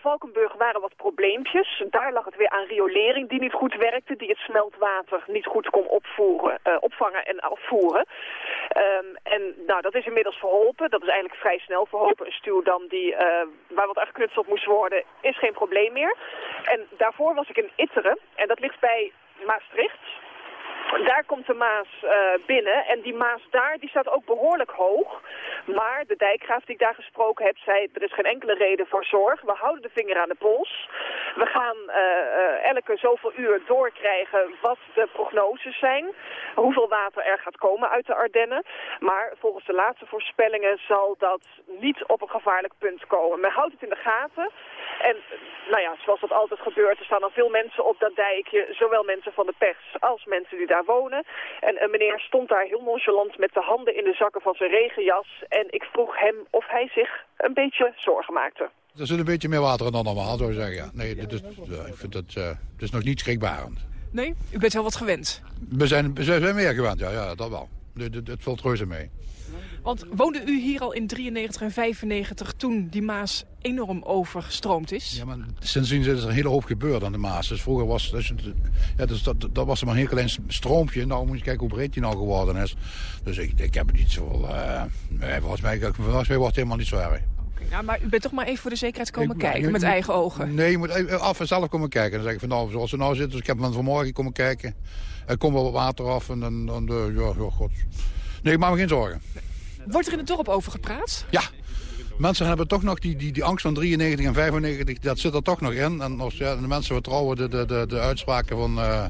Speaker 14: Valkenburg waren wat probleempjes. Daar lag het weer aan riolering die niet goed werkte, die het smeltwater niet goed kon opvoeren, uh, opvangen en afvoeren. Um, en nou, dat is inmiddels verholpen. Dat is eigenlijk vrij snel verholpen. Een stuwdam die, uh, waar wat uitgeknutseld moest worden, is geen probleem meer. En daarvoor was ik in Itteren, en dat ligt bij Maastricht. Daar komt de Maas uh, binnen en die Maas daar die staat ook behoorlijk hoog. Maar de dijkgraaf die ik daar gesproken heb zei er is geen enkele reden voor zorg. We houden de vinger aan de pols. We gaan uh, uh, elke zoveel uur doorkrijgen wat de prognoses zijn. Hoeveel water er gaat komen uit de Ardennen. Maar volgens de laatste voorspellingen zal dat niet op een gevaarlijk punt komen. Men houdt het in de gaten. En nou ja, zoals dat altijd gebeurt, er staan al veel mensen op dat dijkje. Zowel mensen van de pers als mensen die daar wonen. En een meneer stond daar heel nonchalant met de handen in de zakken van zijn regenjas. En ik vroeg hem of hij zich een beetje zorgen maakte.
Speaker 15: Er zit een beetje meer water in dan normaal, zou ik zeggen. Ja. Nee, dit is, ik vind dat, uh, het is nog niet schrikbarend.
Speaker 16: Nee? U bent wel wat gewend?
Speaker 15: We zijn, we zijn meer gewend, ja, ja dat wel. Het valt reuze mee.
Speaker 16: Want woonde u hier al in 93 en 95 toen die Maas enorm overgestroomd is?
Speaker 15: Ja, maar sindsdien is er een hele hoop gebeurd aan de Maas. Dus vroeger was dus, ja, dus dat, dat was er maar een heel klein stroompje. Nou moet je kijken hoe breed die nou geworden is. Dus ik, ik heb het niet zo... Uh, volgens, mij, volgens mij wordt het helemaal niet zo erg.
Speaker 16: Ja, maar u bent toch maar even voor de zekerheid komen kijken, met eigen ogen?
Speaker 15: Nee, je moet af en zelf komen kijken. Dan zeg ik van nou, zoals we nou zitten, dus ik heb van vanmorgen komen kijken. Er komt wel wat water af en dan, dan de, ja, ja, god. Nee, ik maak me geen zorgen.
Speaker 16: Wordt er in het dorp over gepraat?
Speaker 15: Ja. Mensen hebben toch nog die, die, die angst van 93 en 95, dat zit er toch nog in. En als, ja, de mensen vertrouwen de, de, de, de uitspraken van, uh,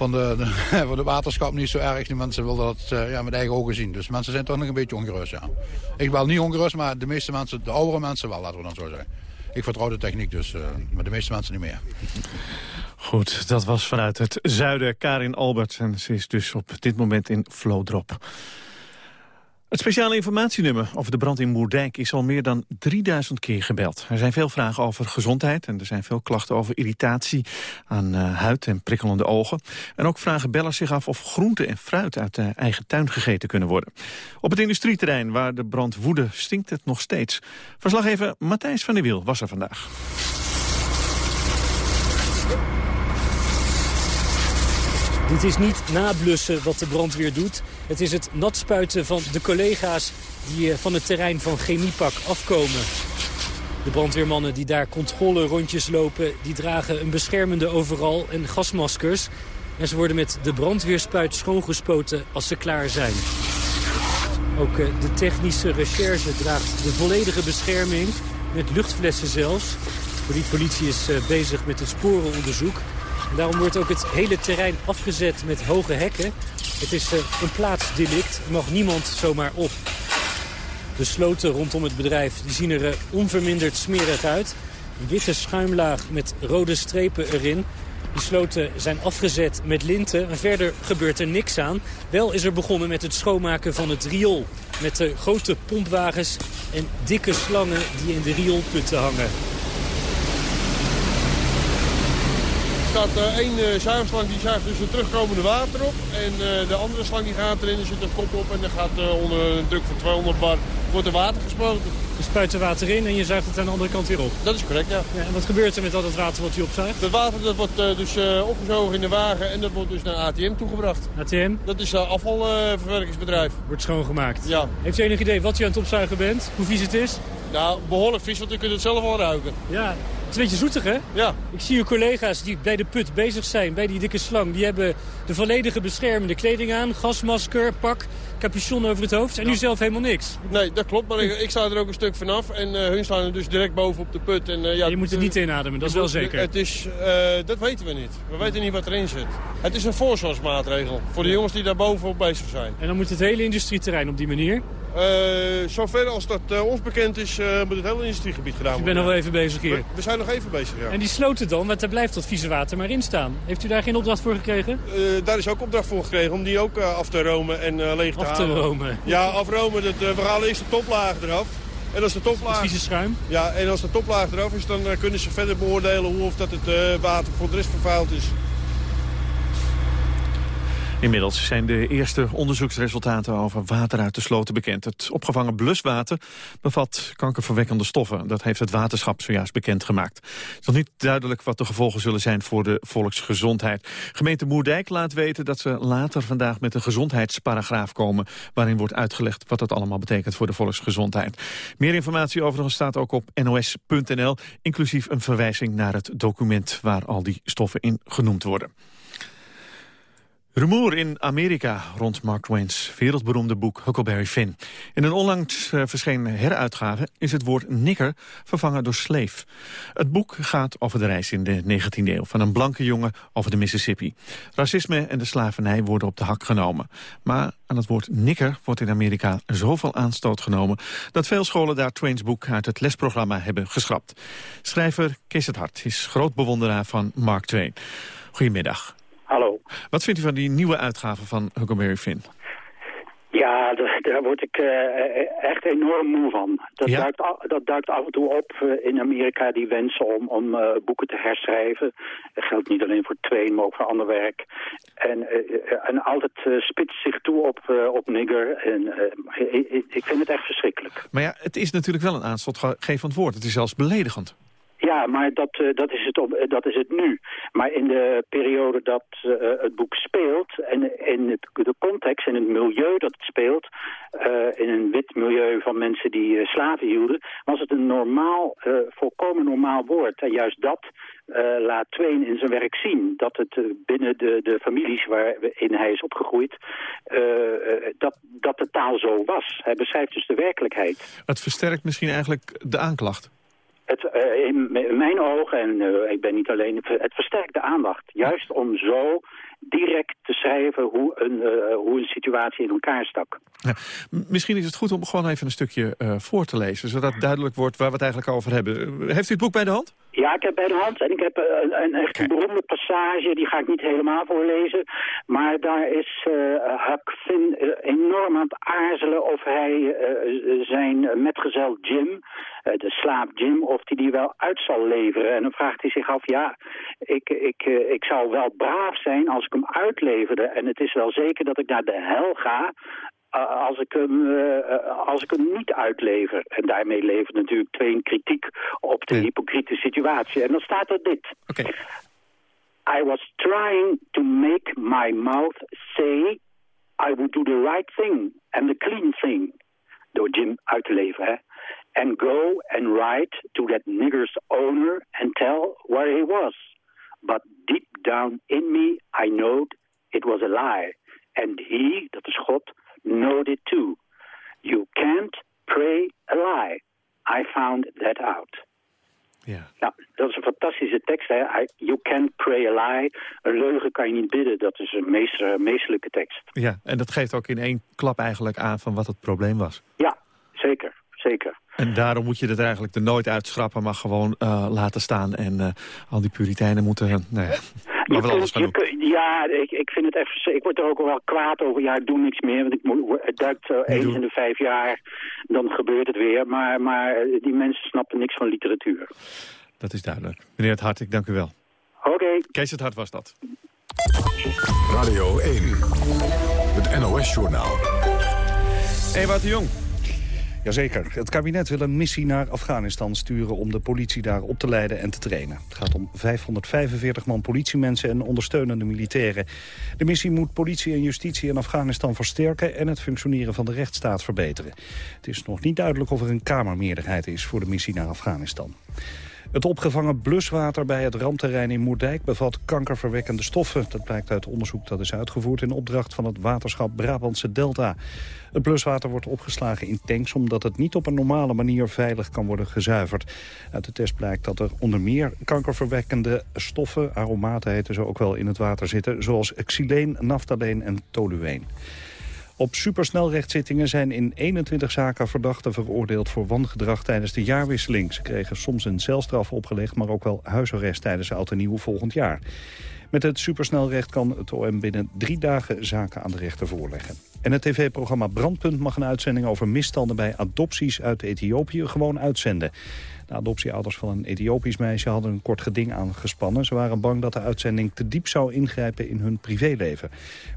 Speaker 15: van, de, van de waterschap niet zo erg. Die mensen willen dat uh, ja, met eigen ogen zien. Dus mensen zijn toch nog een beetje ongerust, ja. Ik wel niet ongerust, maar de meeste mensen, de oudere mensen wel, laten we dan zo zeggen. Ik vertrouw de techniek dus, uh, maar de meeste mensen niet meer.
Speaker 2: Goed, dat was vanuit het zuiden Karin Albert. En ze is dus op dit moment in Flowdrop. Het speciale informatienummer over de brand in Moerdijk is al meer dan 3000 keer gebeld. Er zijn veel vragen over gezondheid en er zijn veel klachten over irritatie aan uh, huid en prikkelende ogen. En ook vragen bellen zich af of groente en fruit uit de eigen tuin gegeten kunnen worden. Op het industrieterrein waar de brand woedde stinkt het nog steeds. Verslaggever Matthijs van der Wiel was er vandaag.
Speaker 17: Dit is niet nablussen wat de brandweer doet. Het is het nat spuiten van de collega's die eh, van het terrein van Chemiepak afkomen. De brandweermannen die daar controle rondjes lopen... die dragen een beschermende overal en gasmaskers. En ze worden met de brandweerspuit schoongespoten als ze klaar zijn. Ook eh, de technische recherche draagt de volledige bescherming... met luchtflessen zelfs. De politie is eh, bezig met het sporenonderzoek daarom wordt ook het hele terrein afgezet met hoge hekken. Het is eh, een plaatsdelict, er mag niemand zomaar op. De sloten rondom het bedrijf zien er eh, onverminderd smerig uit. Een witte schuimlaag met rode strepen erin. Die sloten zijn afgezet met linten en verder gebeurt er niks aan. Wel is er begonnen met het schoonmaken van het riool. Met de grote pompwagens en dikke slangen die in de rioolputten hangen.
Speaker 18: Staat uh, één uh, zuigslang die zuigt dus het terugkomende water op. En uh, de andere slang die gaat erin, er zit een kop op en dan gaat onder een druk van 200 bar wordt er water gespoten.
Speaker 17: Je spuit er water in en je zuigt het aan de andere kant weer op?
Speaker 18: Dat is correct, ja.
Speaker 17: ja en wat gebeurt er met al dat water wat je opzuigt?
Speaker 18: Dat water dat wordt dus opgezogen in de wagen en dat wordt dus naar ATM toegebracht.
Speaker 17: ATM?
Speaker 18: Dat is een afvalverwerkingsbedrijf.
Speaker 17: Wordt schoongemaakt?
Speaker 18: Ja.
Speaker 17: Heeft u enig idee wat u aan het opzuigen bent? Hoe vies het is?
Speaker 18: Nou, behoorlijk vies, want u kunt het zelf al ruiken.
Speaker 17: Ja, het is een beetje zoetig, hè?
Speaker 18: Ja.
Speaker 17: Ik zie uw collega's die bij de put bezig zijn, bij die dikke slang. Die hebben de volledige beschermende kleding aan. Gasmasker, pak, capuchon over het hoofd. En ja. u zelf helemaal niks.
Speaker 18: Nee, dat klopt. Maar ik, ik sta er ook een stuk vanaf. En uh, hun staan er dus direct boven op de put. En, uh, ja,
Speaker 17: je moet het niet inademen, dat is wel zeker.
Speaker 18: Het is, uh, dat weten we niet. We weten niet wat erin zit. Het is een voorzorgsmaatregel voor de jongens die daar bovenop bezig zijn.
Speaker 17: En dan moet het hele industrieterrein op die manier?
Speaker 18: Uh, zover als dat uh, ons bekend is, uh, moet het hele industriegebied gedaan worden.
Speaker 17: Dus je bent nog wel even bezig hier?
Speaker 18: We, we, zijn nog even bezig, ja.
Speaker 17: En die sloten dan, want daar blijft dat vieze water maar in staan. Heeft u daar geen opdracht voor gekregen?
Speaker 18: daar is ook opdracht voor gekregen om die ook af te romen en leeg te
Speaker 17: af
Speaker 18: halen.
Speaker 17: Af te romen?
Speaker 18: Ja, afromen. Dat, we halen eerst de toplaag eraf. En als de toplaag...
Speaker 17: Het vieze schuim?
Speaker 18: Ja, en als de toplaag eraf is, dan kunnen ze verder beoordelen hoe of dat het water voor de rest vervuild is.
Speaker 2: Inmiddels zijn de eerste onderzoeksresultaten over water uit de sloten bekend. Het opgevangen bluswater bevat kankerverwekkende stoffen. Dat heeft het waterschap zojuist bekendgemaakt. Het is nog niet duidelijk wat de gevolgen zullen zijn voor de volksgezondheid. Gemeente Moerdijk laat weten dat ze later vandaag met een gezondheidsparagraaf komen... waarin wordt uitgelegd wat dat allemaal betekent voor de volksgezondheid. Meer informatie overigens staat ook op nos.nl... inclusief een verwijzing naar het document waar al die stoffen in genoemd worden. Rumoer in Amerika rond Mark Twain's wereldberoemde boek Huckleberry Finn. In een onlangs uh, verschenen heruitgave is het woord nigger vervangen door slave. Het boek gaat over de reis in de 19e eeuw van een blanke jongen over de Mississippi. Racisme en de slavernij worden op de hak genomen. Maar aan het woord nigger wordt in Amerika zoveel aanstoot genomen... dat veel scholen daar Twain's boek uit het lesprogramma hebben geschrapt. Schrijver Kees het Hart is groot bewonderaar van Mark Twain. Goedemiddag. Wat vindt u van die nieuwe uitgave van Huckleberry Finn?
Speaker 19: Ja, daar word ik uh, echt enorm moe van. Dat,
Speaker 2: ja?
Speaker 19: duikt, dat duikt af en toe op uh, in Amerika, die wensen om, om uh, boeken te herschrijven. Dat geldt niet alleen voor Twain, maar ook voor ander werk. En, en altijd spitst zich toe op, op nigger. En, ik, ik vind het echt verschrikkelijk.
Speaker 2: Maar ja, het is natuurlijk wel een aanstotgevend woord. Het is zelfs beledigend.
Speaker 19: Ja, maar dat, uh, dat, is het op, dat is het nu. Maar in de periode dat uh, het boek speelt... en in de context en het milieu dat het speelt... In een wit milieu van mensen die slaven hielden... was het een normaal, volkomen normaal woord. En juist dat laat Twain in zijn werk zien. Dat het binnen de, de families waarin hij is opgegroeid... dat, dat de taal zo was. Hij beschrijft dus de werkelijkheid.
Speaker 2: Het versterkt misschien eigenlijk de aanklacht.
Speaker 19: Het, uh, in, mijn ogen, en uh, ik ben niet alleen, het versterkt de aandacht. Juist om zo direct te schrijven hoe een, uh, hoe een situatie in elkaar stak.
Speaker 2: Ja, misschien is het goed om gewoon even een stukje voor te lezen... zodat duidelijk wordt waar we het eigenlijk over hebben. Heeft u het boek bij de hand?
Speaker 19: Ja, ik heb bij de hand en ik heb een, een echt beroemde passage, die ga ik niet helemaal voorlezen. Maar daar is uh, Huck Finn enorm aan het aarzelen of hij uh, zijn metgezel Jim, de slaap Jim, of hij die wel uit zal leveren. En dan vraagt hij zich af, ja, ik, ik, ik zou wel braaf zijn als ik hem uitleverde. En het is wel zeker dat ik naar de hel ga als, ik hem, uh, als ik hem niet uitlever. En daarmee levert natuurlijk twee kritiek op de hypocriete situatie. En dan staat er dit.
Speaker 2: Okay.
Speaker 19: I was trying to make my mouth say I would do the right thing and the clean thing. Door Jim uit te leveren, hè. And go and write to that nigger's owner and tell where he was. But deep down in me, I knowed it was a lie. And he, dat is God, knowed it too. You can't pray a lie. I found that out.
Speaker 2: Ja.
Speaker 19: Nou, dat is een fantastische tekst. Hè? You can't pray a lie. Een leugen kan je niet bidden. Dat is een meester, meesterlijke tekst.
Speaker 2: Ja, en dat geeft ook in één klap eigenlijk aan van wat het probleem was.
Speaker 19: Ja, zeker. Zeker.
Speaker 2: En daarom moet je het eigenlijk er nooit uitschrappen, maar gewoon uh, laten staan. En uh, al die puriteinen moeten... Uh, nou ja, maar wel alles gaan doen.
Speaker 19: Ja, ik, ik vind het even... Ik word er ook wel kwaad over. Ja, ik doe niks meer. Want ik het duikt eens in de vijf jaar. Dan gebeurt het weer. Maar, maar die mensen snappen niks van literatuur.
Speaker 2: Dat is duidelijk. Meneer Het Hart, ik dank u wel.
Speaker 19: Oké. Okay.
Speaker 2: Kees Het Hart was dat.
Speaker 5: Radio 1. Het NOS-journaal.
Speaker 2: Ewout de Jong.
Speaker 6: Jazeker. Het kabinet wil een missie naar Afghanistan sturen om de politie daar op te leiden en te trainen. Het gaat om 545 man politiemensen en ondersteunende militairen. De missie moet politie en justitie in Afghanistan versterken en het functioneren van de rechtsstaat verbeteren. Het is nog niet duidelijk of er een kamermeerderheid is voor de missie naar Afghanistan. Het opgevangen bluswater bij het rampterrein in Moerdijk bevat kankerverwekkende stoffen. Dat blijkt uit onderzoek dat is uitgevoerd in opdracht van het waterschap Brabantse Delta. Het bluswater wordt opgeslagen in tanks omdat het niet op een normale manier veilig kan worden gezuiverd. Uit de test blijkt dat er onder meer kankerverwekkende stoffen, aromaten heten ze ook wel in het water zitten, zoals xyleen, naftaleen en tolueen. Op supersnelrechtzittingen zijn in 21 zaken verdachten veroordeeld voor wangedrag tijdens de jaarwisseling. Ze kregen soms een celstraf opgelegd, maar ook wel huisarrest tijdens oud en nieuw volgend jaar. Met het supersnelrecht kan het OM binnen drie dagen zaken aan de rechter voorleggen. En het tv-programma Brandpunt mag een uitzending over misstanden bij adopties uit Ethiopië gewoon uitzenden. De adoptieouders van een Ethiopisch meisje hadden een kort geding aangespannen. Ze waren bang dat de uitzending te diep zou ingrijpen in hun privéleven.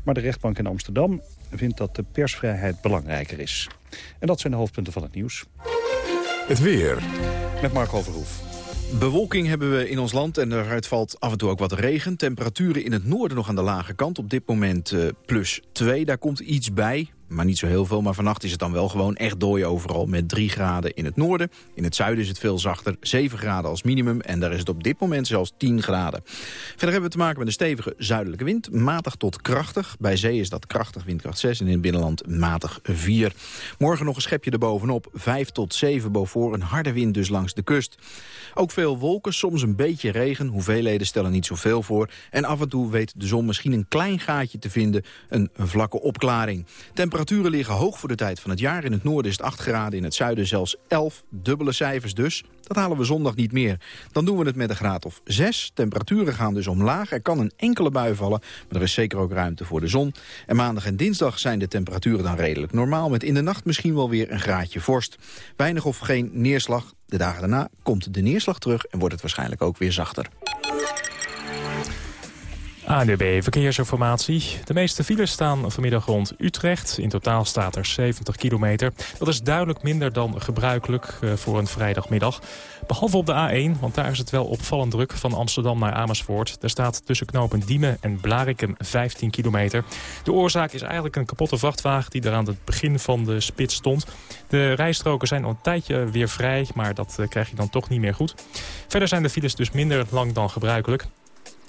Speaker 6: Maar de rechtbank in Amsterdam vindt dat de persvrijheid belangrijker is. En dat zijn de hoofdpunten van het nieuws.
Speaker 5: Het weer.
Speaker 6: Met Marco Verhoef.
Speaker 20: Bewolking hebben we in ons land en eruit valt af en toe ook wat regen. Temperaturen in het noorden nog aan de lage kant. Op dit moment uh, plus 2, daar komt iets bij maar niet zo heel veel. Maar vannacht is het dan wel gewoon echt dooi overal met 3 graden in het noorden. In het zuiden is het veel zachter, 7 graden als minimum. En daar is het op dit moment zelfs 10 graden. Verder hebben we te maken met een stevige zuidelijke wind. Matig tot krachtig. Bij zee is dat krachtig, windkracht 6. En in het binnenland matig 4. Morgen nog een schepje erbovenop. 5 tot 7 boven, een harde wind dus langs de kust. Ook veel wolken, soms een beetje regen. Hoeveelheden stellen niet zoveel voor. En af en toe weet de zon misschien een klein gaatje te vinden. Een, vlakke opklaring. Temperaturen liggen hoog voor de tijd van het jaar. In het noorden is het 8 graden, in het zuiden zelfs 11. Dubbele cijfers dus. Dat halen we zondag niet meer. Dan doen we het met een graad of 6. Temperaturen gaan dus omlaag. Er kan een enkele bui vallen, maar er is zeker ook ruimte voor de zon. En maandag en dinsdag zijn de temperaturen dan redelijk normaal... met in de nacht misschien wel weer een graadje vorst. Weinig of geen neerslag. De dagen daarna komt de neerslag terug en wordt het waarschijnlijk ook weer zachter.
Speaker 7: ANWB Verkeersinformatie. De meeste files staan vanmiddag rond Utrecht. In totaal staat er 70 kilometer. Dat is duidelijk minder dan gebruikelijk eh, voor een vrijdagmiddag. Behalve op de A1, want daar is het wel opvallend druk van Amsterdam naar Amersfoort. Er staat tussen knopen Diemen en Blarikum 15 kilometer. De oorzaak is eigenlijk een kapotte vrachtwagen die er aan het begin van de spits stond. De rijstroken zijn al een tijdje weer vrij, maar dat eh, krijg je dan toch niet meer goed. Verder zijn de files dus minder lang dan gebruikelijk.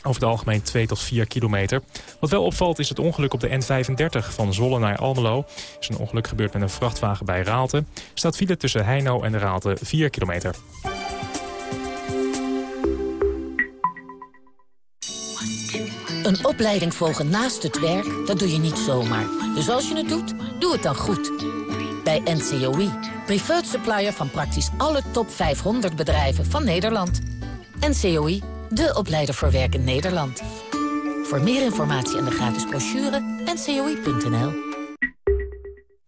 Speaker 7: Over het algemeen 2 tot 4 kilometer. Wat wel opvalt is het ongeluk op de N35 van Zwolle naar Almelo. Is een ongeluk gebeurd met een vrachtwagen bij Raalte. Staat file tussen Heino en Raalte 4 kilometer.
Speaker 21: Een opleiding volgen naast het werk, dat doe je niet zomaar. Dus als je het doet, doe het dan goed. Bij NCOI, preferred supplier van praktisch alle top 500 bedrijven van Nederland. En COI, de opleider voor werk in Nederland. Voor meer informatie en de gratis brochure ncoi.nl.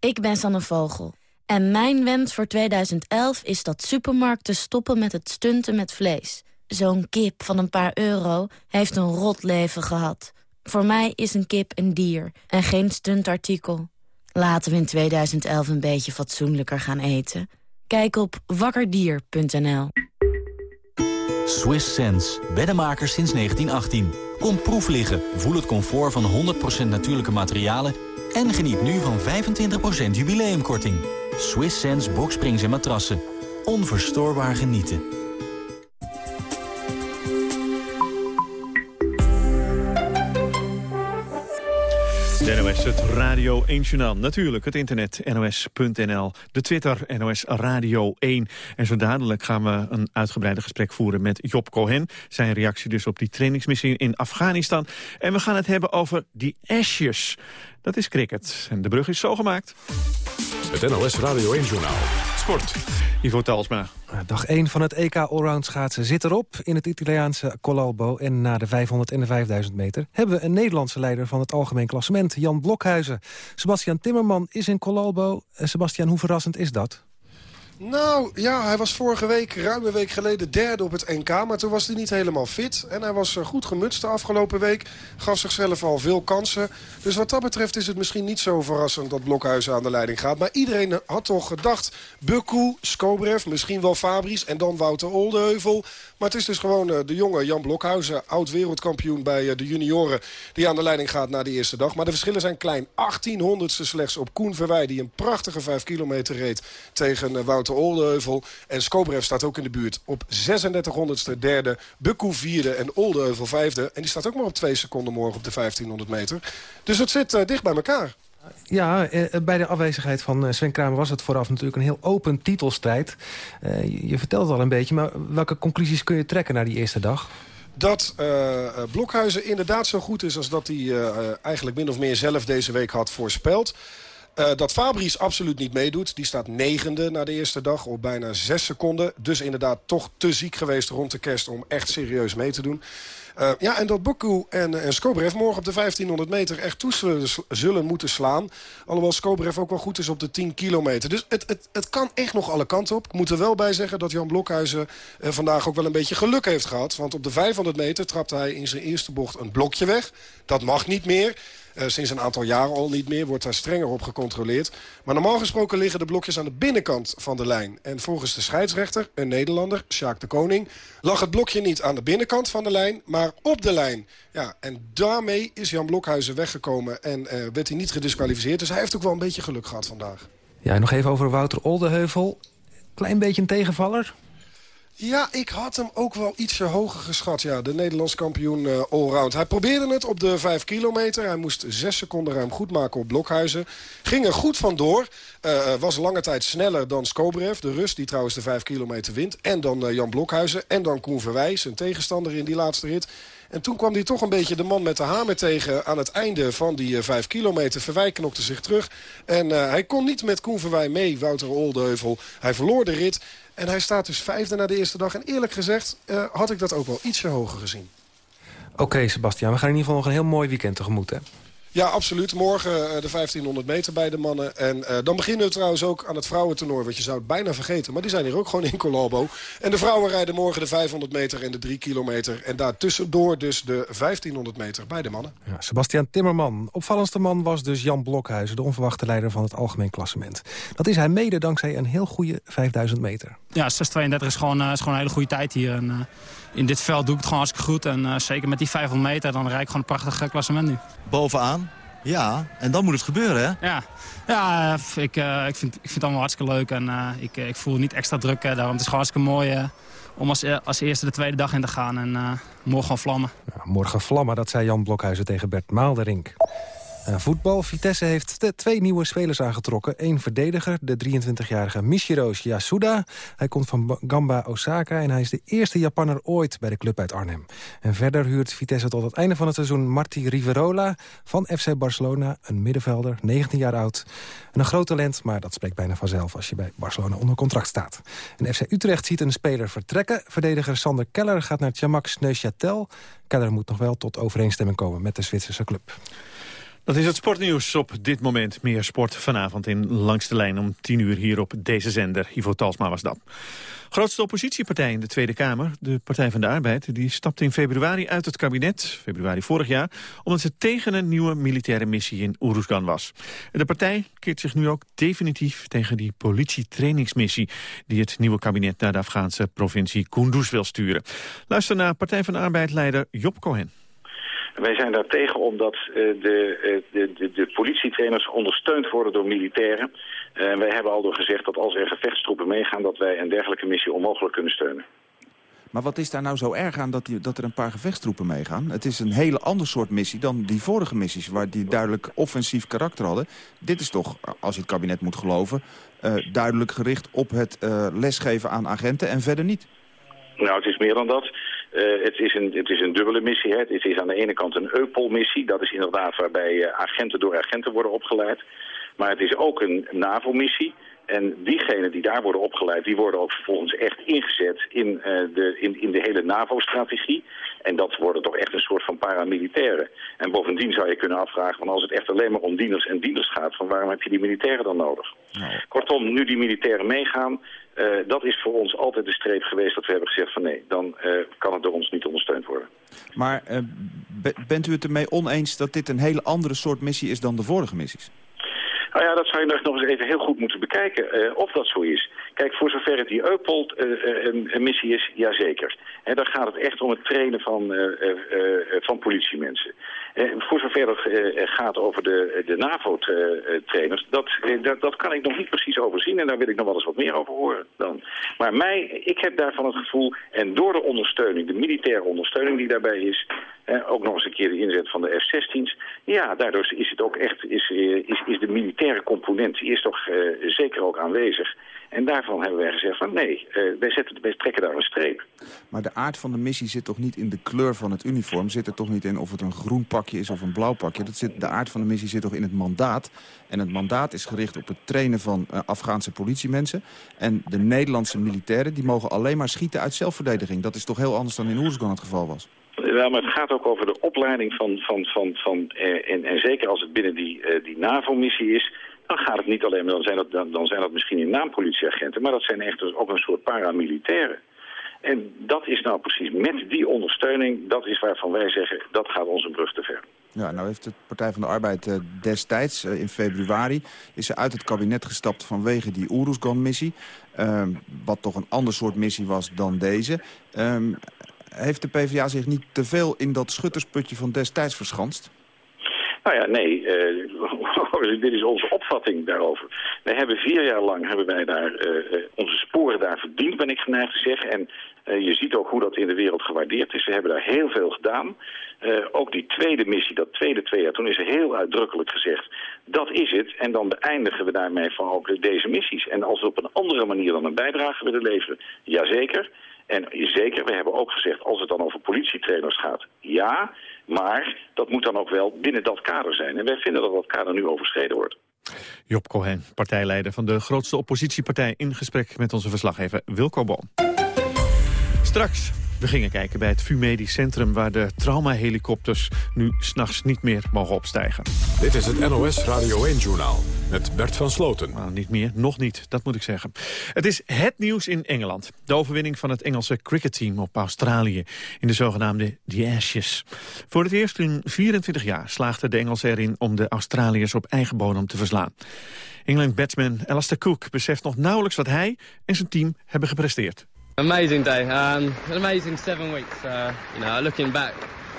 Speaker 22: Ik ben Sanne Vogel. En mijn wens voor 2011 is dat supermarkten stoppen met het stunten met vlees. Zo'n kip van een paar euro heeft een rot leven gehad. Voor mij is een kip een dier en geen stuntartikel. Laten we in 2011 een beetje fatsoenlijker gaan eten. Kijk op wakkerdier.nl.
Speaker 23: Swiss Sense, beddenmakers sinds 1918. Kom proef liggen, voel het comfort van 100% natuurlijke materialen... en geniet nu van 25% jubileumkorting. Swiss Sense boksprings en matrassen. Onverstoorbaar genieten.
Speaker 2: De NOS, het Radio 1 Journaal. Natuurlijk, het internet, nos.nl. De Twitter, NOS Radio 1. En zo dadelijk gaan we een uitgebreide gesprek voeren met Job Cohen. Zijn reactie dus op die trainingsmissie in Afghanistan. En we gaan het hebben over die Ashes. Dat is cricket. En de brug is zo gemaakt.
Speaker 5: Het NOS Radio 1 Journaal. Sport.
Speaker 2: Ivo Talsma.
Speaker 24: Dag 1 van het EK Allround schaatsen zit erop in het Italiaanse Colalbo. En na de 500 en de 5000 meter hebben we een Nederlandse leider van het algemeen klassement, Jan Blokhuizen. Sebastian Timmerman is in Colalbo. Sebastian, hoe verrassend is dat?
Speaker 25: Nou, ja, hij was vorige week, ruim een week geleden, derde op het NK. Maar toen was hij niet helemaal fit. En hij was eh, goed gemutst de afgelopen week. Gaf zichzelf al veel kansen. Dus wat dat betreft is het misschien niet zo verrassend dat Blokhuizen aan de leiding gaat. Maar iedereen had toch gedacht, Bukku, Skobrev, misschien wel Fabries en dan Wouter Oldeheuvel. Maar het is dus gewoon eh, de jonge Jan Blokhuizen, oud-wereldkampioen bij eh, de junioren... die aan de leiding gaat na de eerste dag. Maar de verschillen zijn klein. 1800ste slechts op Koen Verwij, die een prachtige 5 kilometer reed tegen Wouter Wouter Oldeheuvel. En Skobrev staat ook in de buurt op 3600ste derde. Bukku vierde en Oldeheuvel vijfde. En die staat ook maar op twee seconden morgen op de 1500 meter. Dus het zit uh, dicht bij elkaar.
Speaker 24: Ja, eh, bij de afwezigheid van eh, Sven Kramer was het vooraf natuurlijk een heel open titelstrijd. Je vertelt het al een beetje, maar welke conclusies kun je trekken na die eerste dag?
Speaker 25: dat uh, Blokhuizen inderdaad zo goed is als dat hij uh, eigenlijk min of meer zelf deze week had voorspeld. Uh, dat Fabrice absoluut niet meedoet. Die staat negende na de eerste dag op bijna zes seconden. Dus inderdaad toch te ziek geweest rond de kerst om echt serieus mee te doen. Uh, ja, en dat Boku en, en Skobrev morgen op de 1500 meter echt toe zullen, moeten slaan. Alhoewel Skobrev ook wel goed is op de 10 kilometer. Dus het, het, het kan echt nog alle kanten op. Ik moet er wel bij zeggen dat Jan Blokhuizen uh, vandaag ook wel een beetje geluk heeft gehad. Want op de 500 meter trapte hij in zijn eerste bocht een blokje weg. Dat mag niet meer. Uh, sinds een aantal jaren al niet meer. Wordt daar strenger op gecontroleerd. Maar normaal gesproken liggen de blokjes aan de binnenkant van de lijn. En volgens de scheidsrechter, een Nederlander, Sjaak de Koning... lag het blokje niet aan de binnenkant van de lijn, maar op de lijn. Ja, en daarmee is Jan Blokhuizen weggekomen en uh, werd hij niet gedisqualificeerd. Dus hij heeft ook wel een beetje geluk gehad vandaag.
Speaker 24: Ja, nog even over Wouter Oldeheuvel. Klein beetje een tegenvaller?
Speaker 25: Ja, ik had hem ook wel ietsje hoger geschat. Ja, de Nederlands kampioen uh, allround. Hij probeerde het op de 5 kilometer. Hij moest 6 seconden ruim goed maken op Blokhuizen. Ging er goed vandoor. Uh, was lange tijd sneller dan Skobrev, de Rus, die trouwens de 5 kilometer wint. En dan Jan Blokhuizen. En dan Koen Verwijs, een tegenstander in die laatste rit. En toen kwam hij toch een beetje de man met de hamer tegen aan het einde van die 5 kilometer. Verwij knokte zich terug. En hij kon niet met Koen Verwij mee, Wouter Oldeheuvel. Hij verloor de rit. En hij staat dus vijfde na de eerste dag. En eerlijk gezegd uh, had ik dat ook wel ietsje hoger gezien.
Speaker 24: Oké, Sebastian. We gaan in ieder geval nog een heel mooi weekend tegemoet, hè?
Speaker 25: Ja, absoluut. Morgen uh, de 1500 meter bij de mannen. En uh, dan beginnen we trouwens ook aan het vrouwentoernooi. Wat je zou het bijna vergeten. Maar die zijn hier ook gewoon in Colombo. En de vrouwen rijden morgen de 500 meter en de 3 kilometer. En daartussendoor dus de 1500 meter bij de mannen.
Speaker 24: Ja, Sebastian Timmerman. Opvallendste man was dus Jan Blokhuizen. De onverwachte leider van het algemeen klassement. Dat is hij mede dankzij een heel goede 5000 meter.
Speaker 26: Ja, 632 is gewoon, uh, is gewoon een hele goede tijd hier. En, in dit veld doe ik het gewoon hartstikke goed. En uh, zeker met die 500 meter, dan rijd ik gewoon een prachtig klassement nu.
Speaker 27: Bovenaan? Ja, en dan moet het gebeuren, hè?
Speaker 26: Ja, ja ik, uh, ik, vind, ik vind het allemaal hartstikke leuk. En uh, ik, ik voel niet extra druk. Daarom het is gewoon hartstikke mooi om als, als eerste de tweede dag in te gaan. En morgen vlammen.
Speaker 24: Ja, morgen vlammen, dat zei Jan Blokhuizen tegen Bert Maalderink. Uh, voetbal. Vitesse heeft twee nieuwe spelers aangetrokken. Eén verdediger, de 23-jarige Michiro Yasuda. Hij komt van Gamba Osaka en hij is de eerste Japanner ooit bij de club uit Arnhem. En verder huurt Vitesse tot het einde van het seizoen Marti Riverola van FC Barcelona. Een middenvelder, 19 jaar oud. En een groot talent, maar dat spreekt bijna vanzelf als je bij Barcelona onder contract staat. En FC Utrecht ziet een speler vertrekken. Verdediger Sander Keller gaat naar Tjamax Neuchâtel. Keller moet nog wel tot overeenstemming komen met de Zwitserse club.
Speaker 2: Dat is het sportnieuws op dit moment. Meer sport vanavond in Langs de Lijn om 10 uur hier op deze zender. Ivo Talsma was dat. Grootste oppositiepartij in de Tweede Kamer, de Partij van de Arbeid... die stapte in februari uit het kabinet, februari vorig jaar... omdat ze tegen een nieuwe militaire missie in Oeruzgan was. De partij keert zich nu ook definitief tegen die politietrainingsmissie... die het nieuwe kabinet naar de Afghaanse provincie Kunduz wil sturen. Luister naar Partij van de Arbeid-leider Job Cohen.
Speaker 28: Wij zijn daar tegen omdat uh, de, de, de, de, politietrainers ondersteund worden door militairen. Uh, wij hebben al door gezegd dat als er gevechtstroepen meegaan... dat wij een dergelijke missie onmogelijk kunnen steunen.
Speaker 11: Maar wat is daar nou zo erg aan dat, die, dat er een paar gevechtstroepen meegaan? Het is een hele ander soort missie dan die vorige missies... waar die duidelijk offensief karakter hadden. Dit is toch, als je het kabinet moet geloven... Uh, duidelijk gericht op het lesgeven aan agenten en verder niet.
Speaker 28: Nou, het is meer dan dat. Uh, het, is een, het is een dubbele missie. Hè. Het is aan de ene kant een EUPOL-missie. Dat is inderdaad waarbij uh, agenten door agenten worden opgeleid. Maar het is ook een NAVO-missie. En diegenen die daar worden opgeleid, die worden ook vervolgens echt ingezet in, uh, de, in, in de hele NAVO-strategie. En dat worden toch echt een soort van paramilitairen. En bovendien zou je kunnen afvragen, van als het echt alleen maar om dieners en dieners gaat, van waarom heb je die militairen dan nodig? Nou. Kortom, nu die militairen meegaan, uh, dat is voor ons altijd de streep geweest dat we hebben gezegd van nee, dan uh, kan het door ons niet ondersteund worden.
Speaker 11: Maar uh, bent u het ermee oneens dat dit een hele andere soort missie is dan de vorige missies?
Speaker 28: Nou ja, dat zou je nog eens even heel goed moeten bekijken of dat zo is. Kijk, voor zover het die Eupol uh, een, een, missie is, jazeker. En dan gaat het echt om het trainen van, uh, van politiemensen. voor zover het gaat over de, de NAVO-trainers, dat, dat, dat, kan ik nog niet precies overzien. En daar wil ik nog wel eens wat meer over horen dan. Maar mij, ik heb daarvan het gevoel, en door de ondersteuning, de militaire ondersteuning die daarbij is... ook nog eens een keer de inzet van de F-16's... ja, daardoor is het ook echt, is, is, is de militaire component is toch zeker ook aanwezig... En daarvan hebben wij gezegd van nee, uh, wij, zetten, wij trekken daar een streep.
Speaker 11: Maar de aard van de missie zit toch niet in de kleur van het uniform? Zit er toch niet in of het een groen pakje is of een blauw pakje? Dat zit, de aard van de missie zit toch in het mandaat? En het mandaat is gericht op het trainen van uh, Afghaanse politiemensen. En de Nederlandse militairen die mogen alleen maar schieten uit zelfverdediging. Dat is toch heel anders dan in Oersgan het geval was?
Speaker 28: Ja, maar het gaat ook over de opleiding van... van, van, van eh, en, en zeker als het binnen die, uh, die NAVO-missie is dan gaat het niet alleen, dan zijn dat, dan, dan zijn dat misschien in naam politieagenten, maar dat zijn echt dus ook een soort paramilitairen. En dat is nou precies met die ondersteuning, dat is waarvan wij zeggen, dat gaat onze brug te ver.
Speaker 11: Ja, nou heeft de Partij van de Arbeid uh, destijds, uh, in februari, is ze uit het kabinet gestapt vanwege die Oeruzgan-missie. Uh, wat toch een ander soort missie was dan deze. Ehm, heeft de PvdA zich niet te veel in dat schuttersputje van destijds verschanst?
Speaker 28: Nou ja, nee. Dit is onze opvatting daarover. We hebben vier jaar lang hebben wij daar uh, onze sporen daar verdiend, ben ik geneigd te zeggen. En uh, je ziet ook hoe dat in de wereld gewaardeerd is. We hebben daar heel veel gedaan. ook die tweede missie, dat tweede twee jaar, toen is er heel uitdrukkelijk gezegd, dat is het. En dan beëindigen we daarmee van ook deze missies. En als we op een andere manier dan een bijdrage willen leveren, jazeker. En zeker, we hebben ook gezegd, als het dan over politietrainers gaat, ja... Maar dat moet dan ook wel binnen dat kader zijn. En wij vinden dat dat kader nu overschreden wordt.
Speaker 2: Job Cohen, partijleider van de grootste oppositiepartij... in gesprek met onze verslaggever Wilco Boom. Straks we gingen kijken bij het VU Medisch Centrum... waar de traumahelikopters nu s'nachts niet meer mogen opstijgen.
Speaker 5: Dit is het NOS Radio 1-journaal met Bert van Sloten.
Speaker 2: Nou, niet meer, nog niet, dat moet ik zeggen. Het is het nieuws in Engeland. De overwinning van het Engelse cricketteam op Australië... in de zogenaamde The Ashes. Voor het eerst in 24 jaar slaagden de Engelsen erin... om de Australiërs op eigen bodem te verslaan. England-batsman Alistair Cook beseft nog nauwelijks wat hij en zijn team hebben gepresteerd.
Speaker 29: Amazing day. Um, an amazing seven weeks. Uh, you know, looking back,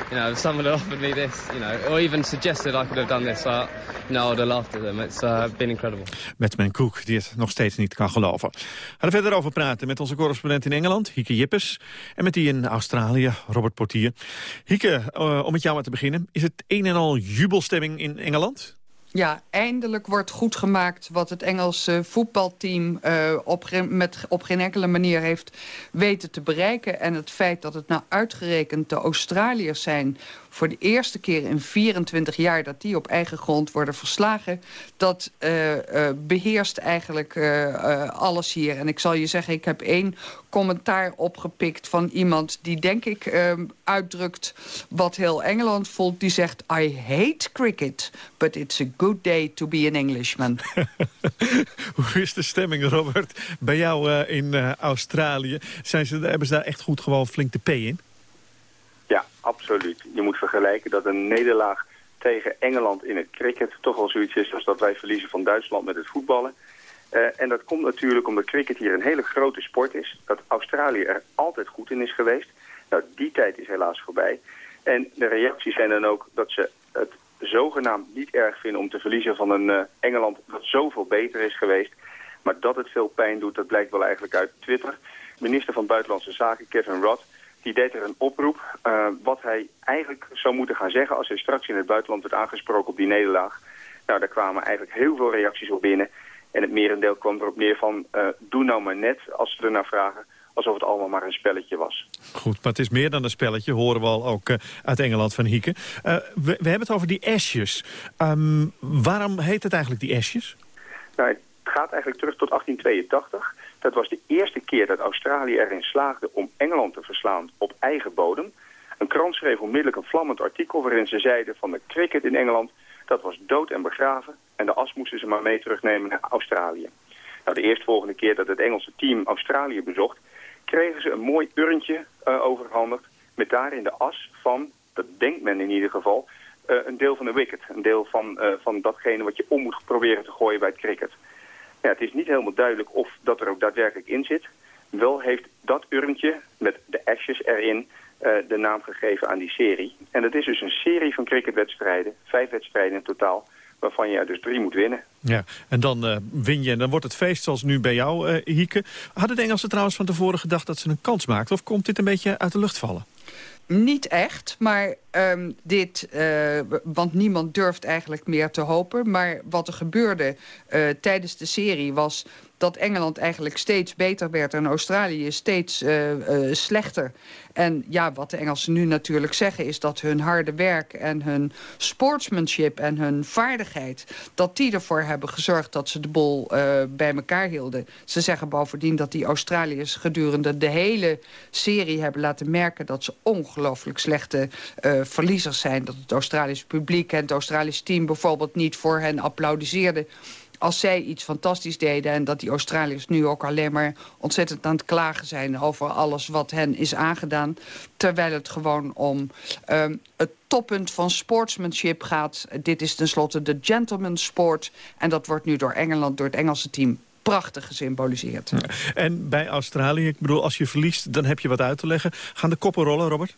Speaker 29: you know, someone had offered me this, you know, or even suggested I could have done this, uh, you know, I would have laughed at them. It's uh, been incredible.
Speaker 2: Batman Cook, die het nog steeds niet kan geloven. We gaan er verder over praten met onze correspondent in Engeland, Hieke Jippes. En met die in Australië, Robert Portier. Hieke, uh, om met jou maar te beginnen. Is het een en al jubelstemming in Engeland?
Speaker 30: Ja, eindelijk wordt goed gemaakt wat het Engelse voetbalteam uh, op, met, op geen enkele manier heeft weten te bereiken. En het feit dat het nou uitgerekend de Australiërs zijn voor de eerste keer in 24 jaar dat die op eigen grond worden verslagen... dat uh, uh, beheerst eigenlijk uh, alles hier. En ik zal je zeggen, ik heb één commentaar opgepikt van iemand... die denk ik ehm, uitdrukt wat heel Engeland voelt. Die zegt, I hate cricket, but it's a good day to be an Englishman.
Speaker 2: Hoe is de stemming, Robert, bij jou in Australië? Zijn ze, hebben ze daar echt goed gewoon flink de P in?
Speaker 31: Ja, absoluut. Je moet vergelijken dat een nederlaag tegen Engeland in het cricket toch wel zoiets is als dat wij verliezen van Duitsland met het voetballen. Uh, en dat komt natuurlijk omdat cricket hier een hele grote sport is. Dat Australië er altijd goed in is geweest. Nou, die tijd is helaas voorbij. En de reacties zijn dan ook dat ze het zogenaamd niet erg vinden om te verliezen van een uh, Engeland dat zoveel beter is geweest. Maar dat het veel pijn doet, dat blijkt wel eigenlijk uit Twitter. Minister van Buitenlandse Zaken, Kevin Rudd, die deed er een oproep uh, wat hij eigenlijk zou moeten gaan zeggen als hij straks in het buitenland werd aangesproken op die nederlaag. Nou, daar kwamen eigenlijk heel veel reacties op binnen. En het merendeel kwam erop neer van, uh, doe nou maar net, als ze er naar vragen, alsof het allemaal maar een spelletje was.
Speaker 2: Goed, maar het is meer dan een spelletje, horen we al ook uh, uit Engeland van Hieke. we, we, hebben het over die Ashes. Um, waarom heet het eigenlijk die Ashes?
Speaker 31: Nou, het gaat eigenlijk terug tot 1882. Dat was de eerste keer dat Australië erin slaagde om Engeland te verslaan op eigen bodem. Een krant schreef onmiddellijk een vlammend artikel waarin ze zeiden van de cricket in Engeland, dat was dood en begraven. En de as moesten ze maar mee terugnemen naar Australië. Nou, de eerstvolgende keer dat het Engelse team Australië bezocht, kregen ze een mooi urntje uh, overhandigd met daarin de as van, dat denkt men in ieder geval, uh, een deel van de wicket. Een deel van, uh, van datgene wat je om moet proberen te gooien bij het cricket. Het is niet helemaal duidelijk of dat er ook daadwerkelijk in zit. Wel heeft dat urntje met de ashes erin uh, de naam gegeven aan die serie. En dat is dus een serie van cricketwedstrijden, vijf wedstrijden in totaal, waarvan je dus drie moet winnen.
Speaker 2: Ja, en dan uh, win je en dan wordt het feest zoals nu bij jou, uh, Hieke. Hadden de Engelsen trouwens van tevoren gedacht dat ze een kans maakten? Of komt dit een beetje uit de lucht vallen?
Speaker 30: Niet echt, maar um, dit, uh, want niemand durft eigenlijk meer te hopen. Maar wat er gebeurde uh, tijdens de serie was dat Engeland eigenlijk steeds beter werd... en Australië steeds uh, uh, slechter. En ja, wat de Engelsen nu natuurlijk zeggen... is dat hun harde werk en hun sportsmanship en hun vaardigheid... dat die ervoor hebben gezorgd dat ze de bol uh, bij elkaar hielden. Ze zeggen bovendien dat die Australiërs gedurende de hele serie... hebben laten merken dat ze ongelooflijk slechte verliezers zijn. Dat het Australische publiek en het Australische team bijvoorbeeld niet voor hen applaudisseerden als zij iets fantastisch deden... en dat die Australiërs nu ook alleen maar ontzettend aan het klagen zijn... over alles wat hen is aangedaan. Terwijl het gewoon om um, het toppunt van sportsmanship gaat. Dit is tenslotte de gentleman sport. En dat wordt nu door Engeland, door het Engelse team prachtig gesymboliseerd.
Speaker 2: En bij Australië, ik bedoel, als je verliest, dan heb je wat uit te leggen. Gaan de koppen rollen, Robert?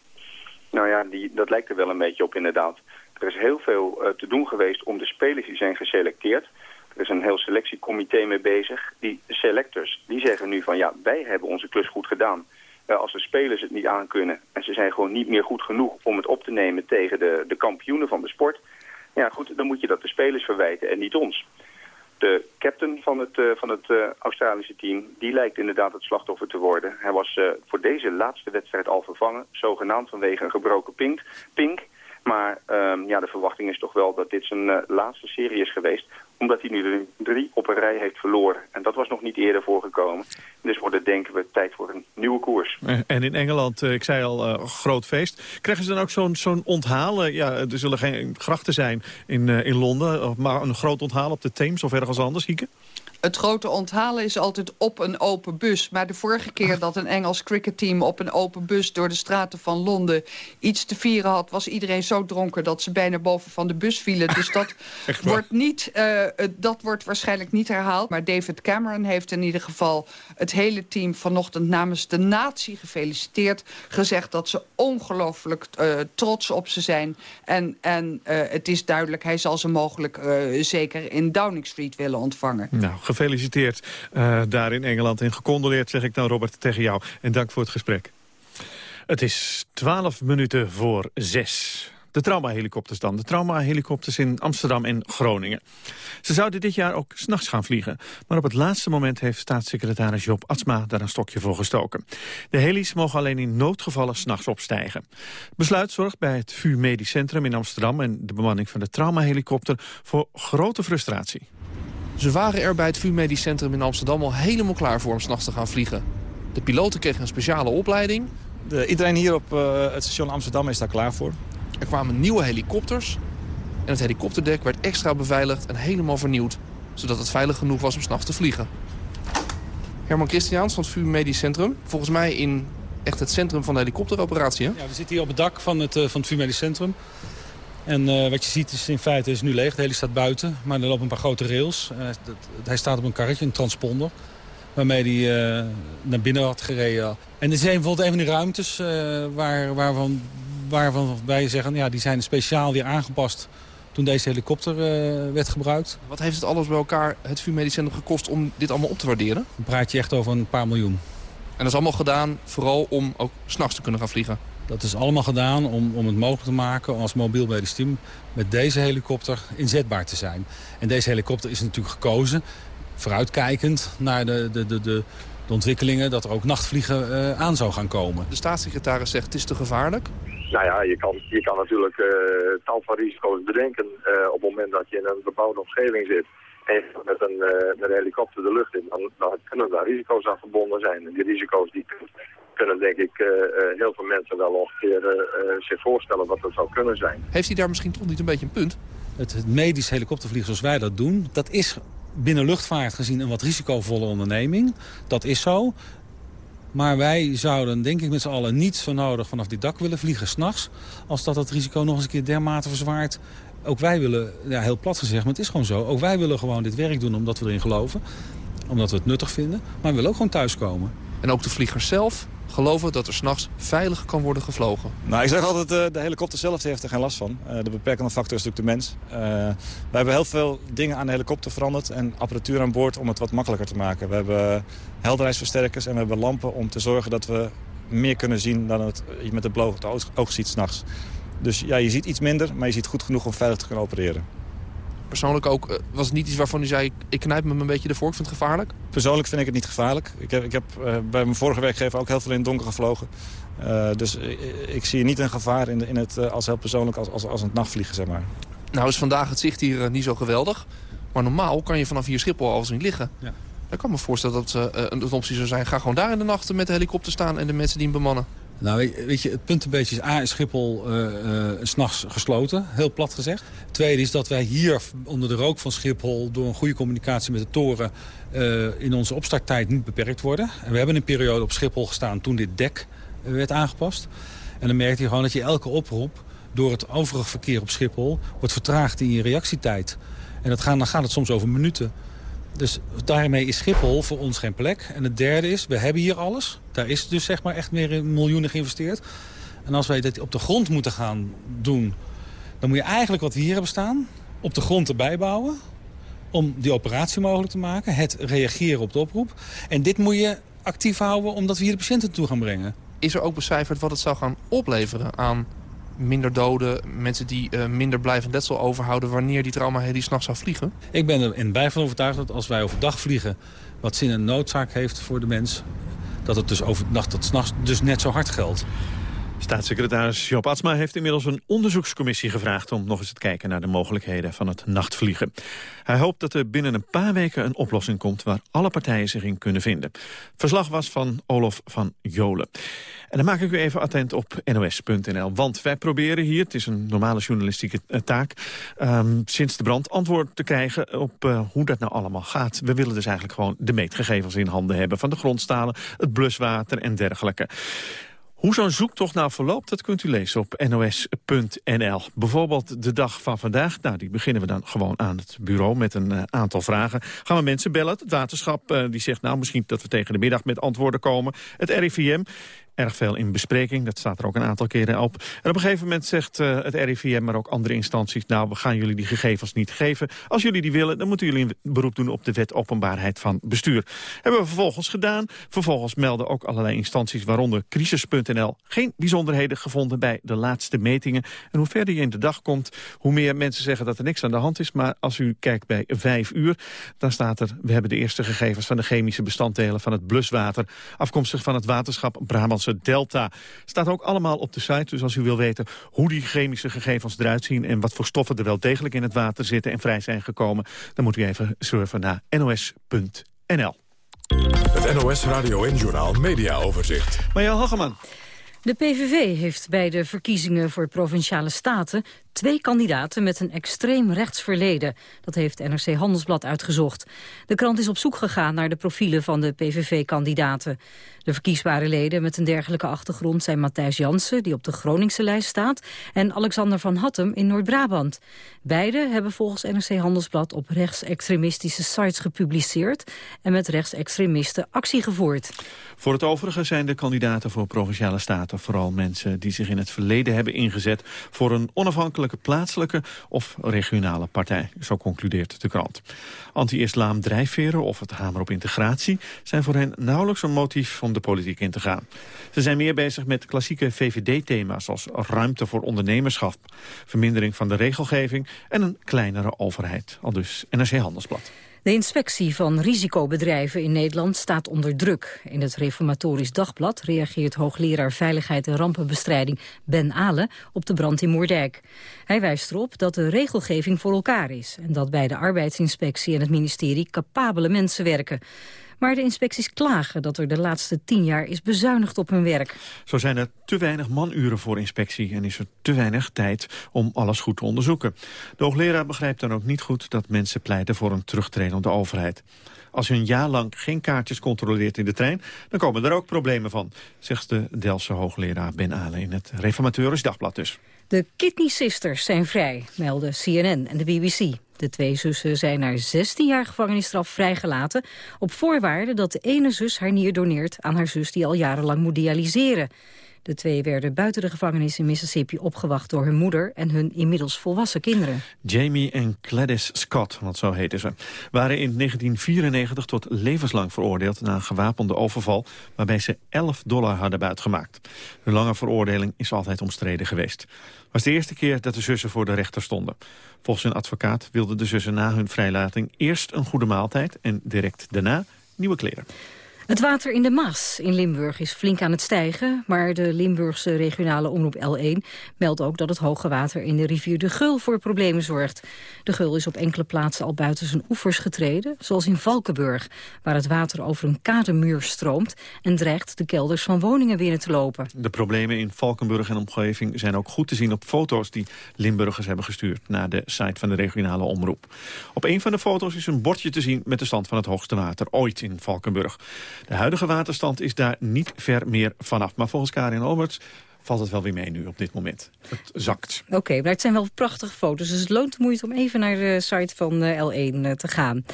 Speaker 31: Nou ja, die, dat lijkt er wel een beetje op inderdaad. Er is heel veel uh, te doen geweest om de spelers die zijn geselecteerd. Er is een heel selectiecomité mee bezig. Die selectors, die zeggen nu van ja, wij hebben onze klus goed gedaan. Uh, als de spelers het niet aankunnen en ze zijn gewoon niet meer goed genoeg om het op te nemen tegen de, de kampioenen van de sport. Ja goed, dan moet je dat de spelers verwijten en niet ons. De captain van het, uh, van het uh, Australische team, die lijkt inderdaad het slachtoffer te worden. Hij was voor deze laatste wedstrijd al vervangen, zogenaamd vanwege een gebroken pink. pink. Maar um, ja, de verwachting is toch wel dat dit zijn laatste serie is geweest. Omdat hij nu de drie op een rij heeft verloren. En dat was nog niet eerder voorgekomen. Dus wordt het denken we tijd voor een nieuwe koers.
Speaker 2: En in Engeland, uh, ik zei al, uh, groot feest. Krijgen ze dan ook zo'n zo'n onthaal? Ja, er zullen geen grachten zijn in, in Londen. Maar een groot onthaal op de Theems of ergens anders, Hieke?
Speaker 30: Het grote onthalen is altijd op een open bus. Maar de vorige keer dat een Engels cricketteam op een open bus... door de straten van Londen iets te vieren had... was iedereen zo dronken dat ze bijna boven van de bus vielen. Dus dat wordt niet uh, dat wordt waarschijnlijk niet herhaald. Maar David Cameron heeft in ieder geval het hele team vanochtend namens de natie gefeliciteerd. Gezegd dat ze ongelooflijk uh, trots op ze zijn. En, en het is duidelijk, hij zal ze mogelijk zeker in Downing Street willen ontvangen.
Speaker 2: Nou, gefeliciteerd daar in Engeland en gecondoleerd zeg ik dan Robert tegen jou. En dank voor het gesprek. Het is 12 minuten voor zes. De traumahelikopters dan. De traumahelikopters in Amsterdam en Groningen. Ze zouden dit jaar ook s'nachts gaan vliegen. Maar op het laatste moment heeft staatssecretaris Job Atsma daar een stokje voor gestoken. De helis mogen alleen in noodgevallen s'nachts opstijgen. Het besluit zorgt bij het VU Medisch Centrum in Amsterdam... en de bemanning van de traumahelikopter voor grote frustratie.
Speaker 32: Ze waren er bij het VU Medisch Centrum in Amsterdam al helemaal klaar voor om s'nachts te gaan vliegen. De piloten kregen een speciale opleiding.
Speaker 6: De, iedereen hier op uh, het station Amsterdam is daar klaar voor.
Speaker 32: Er kwamen nieuwe helikopters en het helikopterdek werd extra beveiligd en helemaal vernieuwd. Zodat het veilig genoeg was om s'nachts te vliegen. Herman Christiaans van het VU Medisch Centrum. Volgens mij in echt het centrum van de helikopteroperatie. Hè?
Speaker 6: Ja, we zitten hier op het dak van het, uh, van het VU Medisch Centrum. En uh, wat je ziet is in feite is nu leeg. De heli staat buiten, maar er lopen een paar grote rails. Uh, dat, hij staat op een karretje, een transponder. Waarmee hij naar binnen had gereden. En dit is bijvoorbeeld een van die ruimtes waar, waarvan waarvan wij zeggen, ja, die zijn speciaal weer aangepast toen deze helikopter uh, werd gebruikt.
Speaker 32: Wat heeft het alles bij elkaar het VU Medisch Centrum gekost om dit allemaal op te waarderen?
Speaker 6: Dan praat je echt over een paar miljoen.
Speaker 32: En dat is allemaal gedaan vooral om ook s'nachts te kunnen gaan vliegen?
Speaker 6: Dat is allemaal gedaan om, om het mogelijk te maken als mobiel medisch team met deze helikopter inzetbaar te zijn. En deze helikopter is natuurlijk gekozen, vooruitkijkend naar de, de, de, de, de ontwikkelingen dat er ook nachtvliegen uh, aan zou gaan komen.
Speaker 32: De staatssecretaris zegt het is te gevaarlijk.
Speaker 33: Nou ja, je kan, je kan natuurlijk uh, tal van risico's bedenken uh, op het moment dat je in een bebouwde omgeving zit. En met een, uh, met een helikopter de lucht in, dan, dan, kunnen daar risico's aan verbonden zijn. En die risico's die kunnen denk ik heel veel mensen wel ongeveer zich voorstellen wat dat zou kunnen zijn.
Speaker 32: Heeft hij daar misschien toch niet een beetje een punt?
Speaker 6: Het medisch helikoptervliegen zoals wij dat doen, dat is binnen luchtvaart gezien een wat risicovolle onderneming. Dat is zo. Maar wij zouden, denk ik met z'n allen, niet zo nodig vanaf dit dak willen vliegen s'nachts. Als dat het risico nog eens een keer dermate verzwaart. Ook wij willen, ja, heel plat gezegd, maar het is gewoon zo. Ook wij willen gewoon dit werk doen omdat we erin geloven. Omdat we het nuttig vinden. Maar we willen ook gewoon thuiskomen.
Speaker 32: En ook de vliegers zelf geloven dat er s'nachts veilig kan worden gevlogen.
Speaker 6: Nou, ik zeg altijd, uh, de helikopter zelf heeft er geen last van. Uh, de beperkende factor is natuurlijk de mens. Uh, wij hebben heel veel dingen aan de helikopter veranderd en apparatuur aan boord om het wat makkelijker te maken. We hebben helderheidsversterkers en we hebben lampen om te zorgen dat we meer kunnen zien dan het, je met het blote oog ziet s'nachts. Dus ja, je ziet iets minder, maar je ziet goed genoeg om veilig te kunnen opereren
Speaker 32: persoonlijk ook, eh, was het niet iets waarvan u zei... ik knijp me een beetje ervoor, ik vind het gevaarlijk?
Speaker 6: Persoonlijk vind ik het niet gevaarlijk. Ik heb, ik heb uh, bij mijn vorige werkgever ook heel veel in het donker gevlogen. Uh, dus ik zie niet een gevaar in, in het, als heel persoonlijk als, als, als het nachtvliegen, zeg maar.
Speaker 32: Nou is vandaag het zicht hier niet zo geweldig. Maar normaal kan je vanaf hier Schiphol al niet liggen. Ja. Ik kan me voorstellen dat een optie zou zijn... ga gewoon daar in de nacht met de helikopter staan en de mensen die hem bemannen.
Speaker 6: Nou, weet je, het punt een beetje is... A, is Schiphol uh, uh, s'nachts gesloten, heel plat gezegd. Tweede is dat wij hier onder de rook van Schiphol... door een goede communicatie met de toren... Uh, in onze opstarttijd niet beperkt worden. En we hebben een periode op Schiphol gestaan toen dit dek werd aangepast. En dan merkte je gewoon dat je elke oproep... door het overige verkeer op Schiphol wordt vertraagd in je reactietijd. En dat gaan, dan gaat het soms over minuten... Dus daarmee is Schiphol voor ons geen plek. En het derde is, we hebben hier alles. Daar is dus zeg maar echt meer in miljoenen geïnvesteerd. En als wij dit op de grond moeten gaan doen... dan moet je eigenlijk wat we hier hebben staan... op de grond erbij bouwen om die operatie mogelijk te maken. Het reageren op de oproep. En dit moet je actief houden omdat we hier de patiënten toe gaan brengen.
Speaker 32: Is er ook becijferd wat het zou gaan opleveren aan minder doden, mensen die uh, minder blijvend letsel overhouden... wanneer die traumaheli s'nachts zou vliegen?
Speaker 6: Ik ben er in bij van overtuigd dat als wij overdag vliegen... wat zin en noodzaak heeft voor de mens... dat het dus overdag tot s'nachts dus net zo hard geldt.
Speaker 2: Staatssecretaris Joop Atsma heeft inmiddels een onderzoekscommissie gevraagd... om nog eens te kijken naar de mogelijkheden van het nachtvliegen. Hij hoopt dat er binnen een paar weken een oplossing komt... waar alle partijen zich in kunnen vinden. verslag was van Olof van Jolen. En dan maak ik u even attent op nos.nl. Want wij proberen hier, het is een normale journalistieke eh, taak... Um, sinds de brand antwoord te krijgen op uh, hoe dat nou allemaal gaat. We willen dus eigenlijk gewoon de meetgegevens in handen hebben... van de grondstalen, het bluswater en dergelijke. Hoe zo'n zoektocht nou verloopt, dat kunt u lezen op nos.nl. Bijvoorbeeld de dag van vandaag. Nou, die beginnen we dan gewoon aan het bureau met een uh, aantal vragen. Gaan we mensen bellen. Het waterschap uh, die zegt nou misschien dat we tegen de middag met antwoorden komen. Het RIVM erg veel in bespreking. Dat staat er ook een aantal keren op. En op een gegeven moment zegt uh, het RIVM, maar ook andere instanties... nou, we gaan jullie die gegevens niet geven. Als jullie die willen, dan moeten jullie een beroep doen... op de wet openbaarheid van bestuur. Hebben we vervolgens gedaan. Vervolgens melden ook allerlei instanties, waaronder crisis.nl... geen bijzonderheden gevonden bij de laatste metingen. En hoe verder je in de dag komt, hoe meer mensen zeggen dat er niks aan de hand is. Maar als u kijkt bij vijf uur, dan staat er... we hebben de eerste gegevens van de chemische bestanddelen van het bluswater... afkomstig van het waterschap Brabantse Delta. Staat ook allemaal op de site, dus als u wil weten hoe die chemische gegevens eruit zien... en wat voor stoffen er wel degelijk in het water zitten en vrij zijn gekomen... dan moet u even surfen naar nos.nl.
Speaker 5: Het NOS Radio en Journal Media Overzicht.
Speaker 2: Marjan Hageman.
Speaker 34: De PVV heeft bij de verkiezingen voor Provinciale Staten twee kandidaten met een extreem rechts verleden. Dat heeft NRC Handelsblad uitgezocht. De krant is op zoek gegaan naar de profielen van de PVV-kandidaten. De verkiesbare leden met een dergelijke achtergrond zijn Matthijs Jansen... die op de Groningse lijst staat, en Alexander van Hattem in Noord-Brabant. Beide hebben volgens NRC Handelsblad op rechtsextremistische sites gepubliceerd... en met rechtsextremisten actie gevoerd.
Speaker 2: Voor het overige zijn de kandidaten voor Provinciale Staten... vooral mensen die zich in het verleden hebben ingezet... voor een plaatselijke of regionale partij. Zo concludeert de krant. Anti-islam drijfveren of het hamer op integratie... zijn voor hen nauwelijks een motief om de politiek in te gaan. Ze zijn meer bezig met klassieke VVD-thema's... zoals ruimte voor ondernemerschap, vermindering van de regelgeving... en een kleinere overheid, al dus NRC Handelsblad.
Speaker 34: De inspectie van risicobedrijven in Nederland staat onder druk. In het Reformatorisch Dagblad reageert hoogleraar Veiligheid en Rampenbestrijding Ben Ale op de brand in Moerdijk. Hij wijst erop dat de regelgeving voor elkaar is en dat bij de arbeidsinspectie en het ministerie capabele mensen werken. Maar de inspecties klagen dat er de laatste tien jaar is bezuinigd op hun werk.
Speaker 2: Zo zijn er te weinig manuren voor inspectie en is er te weinig tijd om alles goed te onderzoeken. De hoogleraar begrijpt dan ook niet goed dat mensen pleiten voor een terugtredende overheid. Als je een jaar lang geen kaartjes controleert in de trein... dan komen er ook problemen van, zegt de Delftse hoogleraar Ben Ale... in het Reformateurisch Dagblad dus.
Speaker 34: De Kidney Sisters zijn vrij, melden CNN en de BBC. De twee zussen zijn na 16 jaar gevangenisstraf vrijgelaten... op voorwaarde dat de ene zus haar nier doneert aan haar zus... die al jarenlang moet dialyseren. De twee werden buiten de gevangenis in Mississippi opgewacht door hun moeder en hun inmiddels volwassen kinderen.
Speaker 2: Jamie en Gladys Scott, want zo heten ze, waren in 1994 tot levenslang veroordeeld na een gewapende overval waarbij ze 11 dollar hadden buitgemaakt. Hun lange veroordeling is altijd omstreden geweest. Was de eerste keer dat de zussen voor de rechter stonden. Volgens hun advocaat wilden de zussen na hun vrijlating eerst een goede maaltijd en direct daarna nieuwe kleren.
Speaker 34: Het water in de Maas in Limburg is flink aan het stijgen... maar de Limburgse regionale omroep L1 meldt ook dat het hoge water in de rivier de Gul voor problemen zorgt. De Gul is op enkele plaatsen al buiten zijn oevers getreden, zoals in Valkenburg... waar het water over een kademuur stroomt en dreigt de kelders van woningen binnen te lopen.
Speaker 2: De problemen in Valkenburg en omgeving zijn ook goed te zien op foto's die Limburgers hebben gestuurd naar de site van de regionale omroep. Op een van de foto's is een bordje te zien met de stand van het hoogste water ooit in Valkenburg. De huidige waterstand is daar niet ver meer vanaf. Maar volgens Karin Alberts valt het wel weer mee nu op dit moment. Het zakt.
Speaker 34: Oké, maar het zijn wel prachtige foto's. Dus het loont de moeite om even naar de site van eh, L1 eh, te gaan.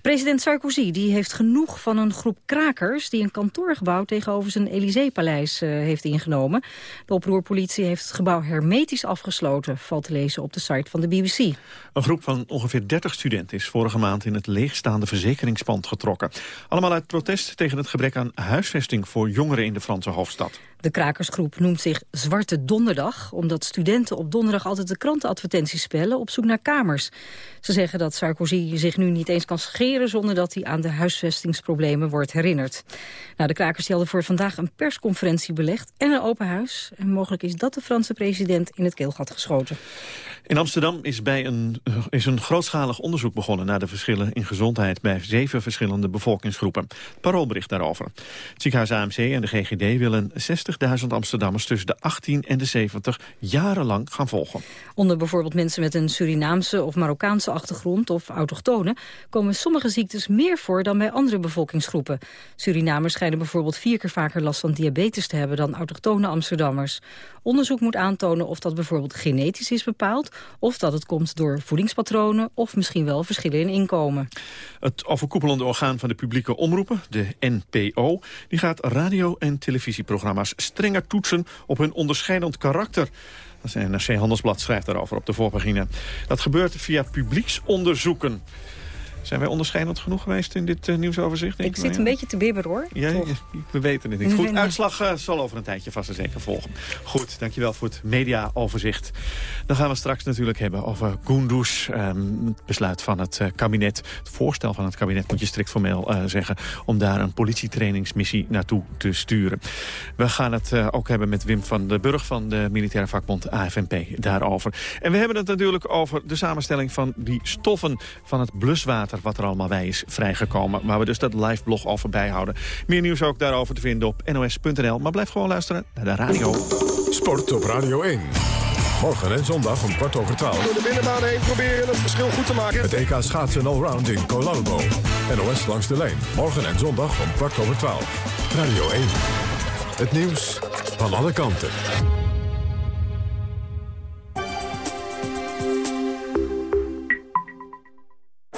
Speaker 34: President Sarkozy die heeft genoeg van een groep krakers... die een kantoorgebouw tegenover zijn Élysée-paleis uh, heeft ingenomen. De oproerpolitie heeft het gebouw hermetisch afgesloten... valt te lezen op de site van de BBC.
Speaker 2: Een groep van ongeveer 30 studenten is vorige maand... in het leegstaande verzekeringspand getrokken. Allemaal uit protest tegen het gebrek aan huisvesting... voor jongeren in de Franse hoofdstad.
Speaker 34: De krakersgroep noemt zich Zwarte Donderdag... omdat studenten op donderdag altijd de krantenadvertenties spellen... op zoek naar kamers. Ze zeggen dat Sarkozy zich nu niet eens kan scheren... zonder dat hij aan de huisvestingsproblemen wordt herinnerd. Nou, de krakers hadden voor vandaag een persconferentie belegd... en een open huis. En mogelijk is dat de Franse president in het keelgat geschoten.
Speaker 2: In Amsterdam is, bij een, is een grootschalig onderzoek begonnen... naar de verschillen in gezondheid bij zeven verschillende bevolkingsgroepen. Paroolbericht daarover. Het ziekenhuis AMC en de GGD willen 60.000 Amsterdammers... tussen de 18 en de 70 jarenlang gaan volgen.
Speaker 34: Onder bijvoorbeeld mensen met een Surinaamse of Marokkaanse achtergrond... of autochtonen komen sommige sommige ziektes meer voor dan bij andere bevolkingsgroepen. Surinamers schijnen bijvoorbeeld vier keer vaker last van diabetes te hebben dan autochtone Amsterdammers. Onderzoek moet aantonen of dat bijvoorbeeld genetisch is bepaald... of dat het komt door voedingspatronen of misschien wel verschillen in inkomen.
Speaker 2: Het overkoepelende orgaan van de publieke omroepen, de NPO... die gaat radio- en televisieprogramma's strenger toetsen op hun onderscheidend karakter. Dat NRC Handelsblad schrijft daarover op de voorpagina. Dat gebeurt via publieksonderzoeken. Zijn wij onderscheidend genoeg geweest in dit uh, nieuwsoverzicht?
Speaker 34: Ik zit een beetje te bibberen, hoor.
Speaker 2: Ja, we weten het niet. Goed, uitslag uh, zal over een tijdje vast en zeker volgen. Goed, dankjewel voor het mediaoverzicht. Dan gaan we straks natuurlijk hebben over Kunduz. Um, het besluit van het uh, kabinet, het voorstel van het kabinet moet je strikt formeel zeggen... om daar een politietrainingsmissie naartoe te sturen. We gaan het ook hebben met Wim van den Burg van de militaire vakbond AFNP daarover. En we hebben het natuurlijk over de samenstelling van die stoffen van het bluswater wat er allemaal bij is vrijgekomen. Waar we dus dat live blog over bijhouden. Meer nieuws ook daarover te vinden op nos.nl. Maar blijf gewoon luisteren naar de radio.
Speaker 5: Sport op Radio 1. Morgen en zondag om kwart over twaalf.
Speaker 25: Door de binnenbaan heen proberen het verschil goed te maken.
Speaker 5: Het EK schaatsen allround in Colalbo. NOS langs de lijn. Morgen en zondag om kwart over twaalf. Radio 1. Het nieuws van alle kanten.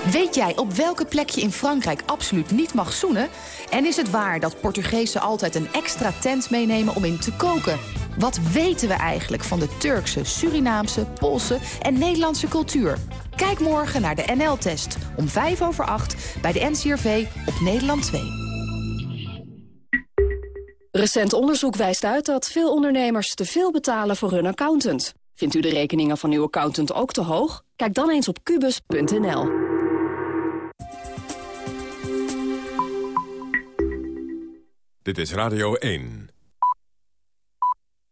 Speaker 35: Weet jij op welke plek je in Frankrijk absoluut niet mag zoenen? En is het waar dat Portugezen altijd een extra tent meenemen om in te koken? Wat weten we eigenlijk van de Turkse, Surinaamse, Poolse en Nederlandse cultuur? Kijk morgen naar de NL-test om 5 over 8 bij de NCRV op Nederland 2.
Speaker 36: Recent onderzoek wijst uit dat veel ondernemers te veel betalen voor hun accountant. Vindt u de rekeningen van uw accountant ook te hoog? Kijk dan eens op kubus.nl.
Speaker 5: Dit is Radio 1.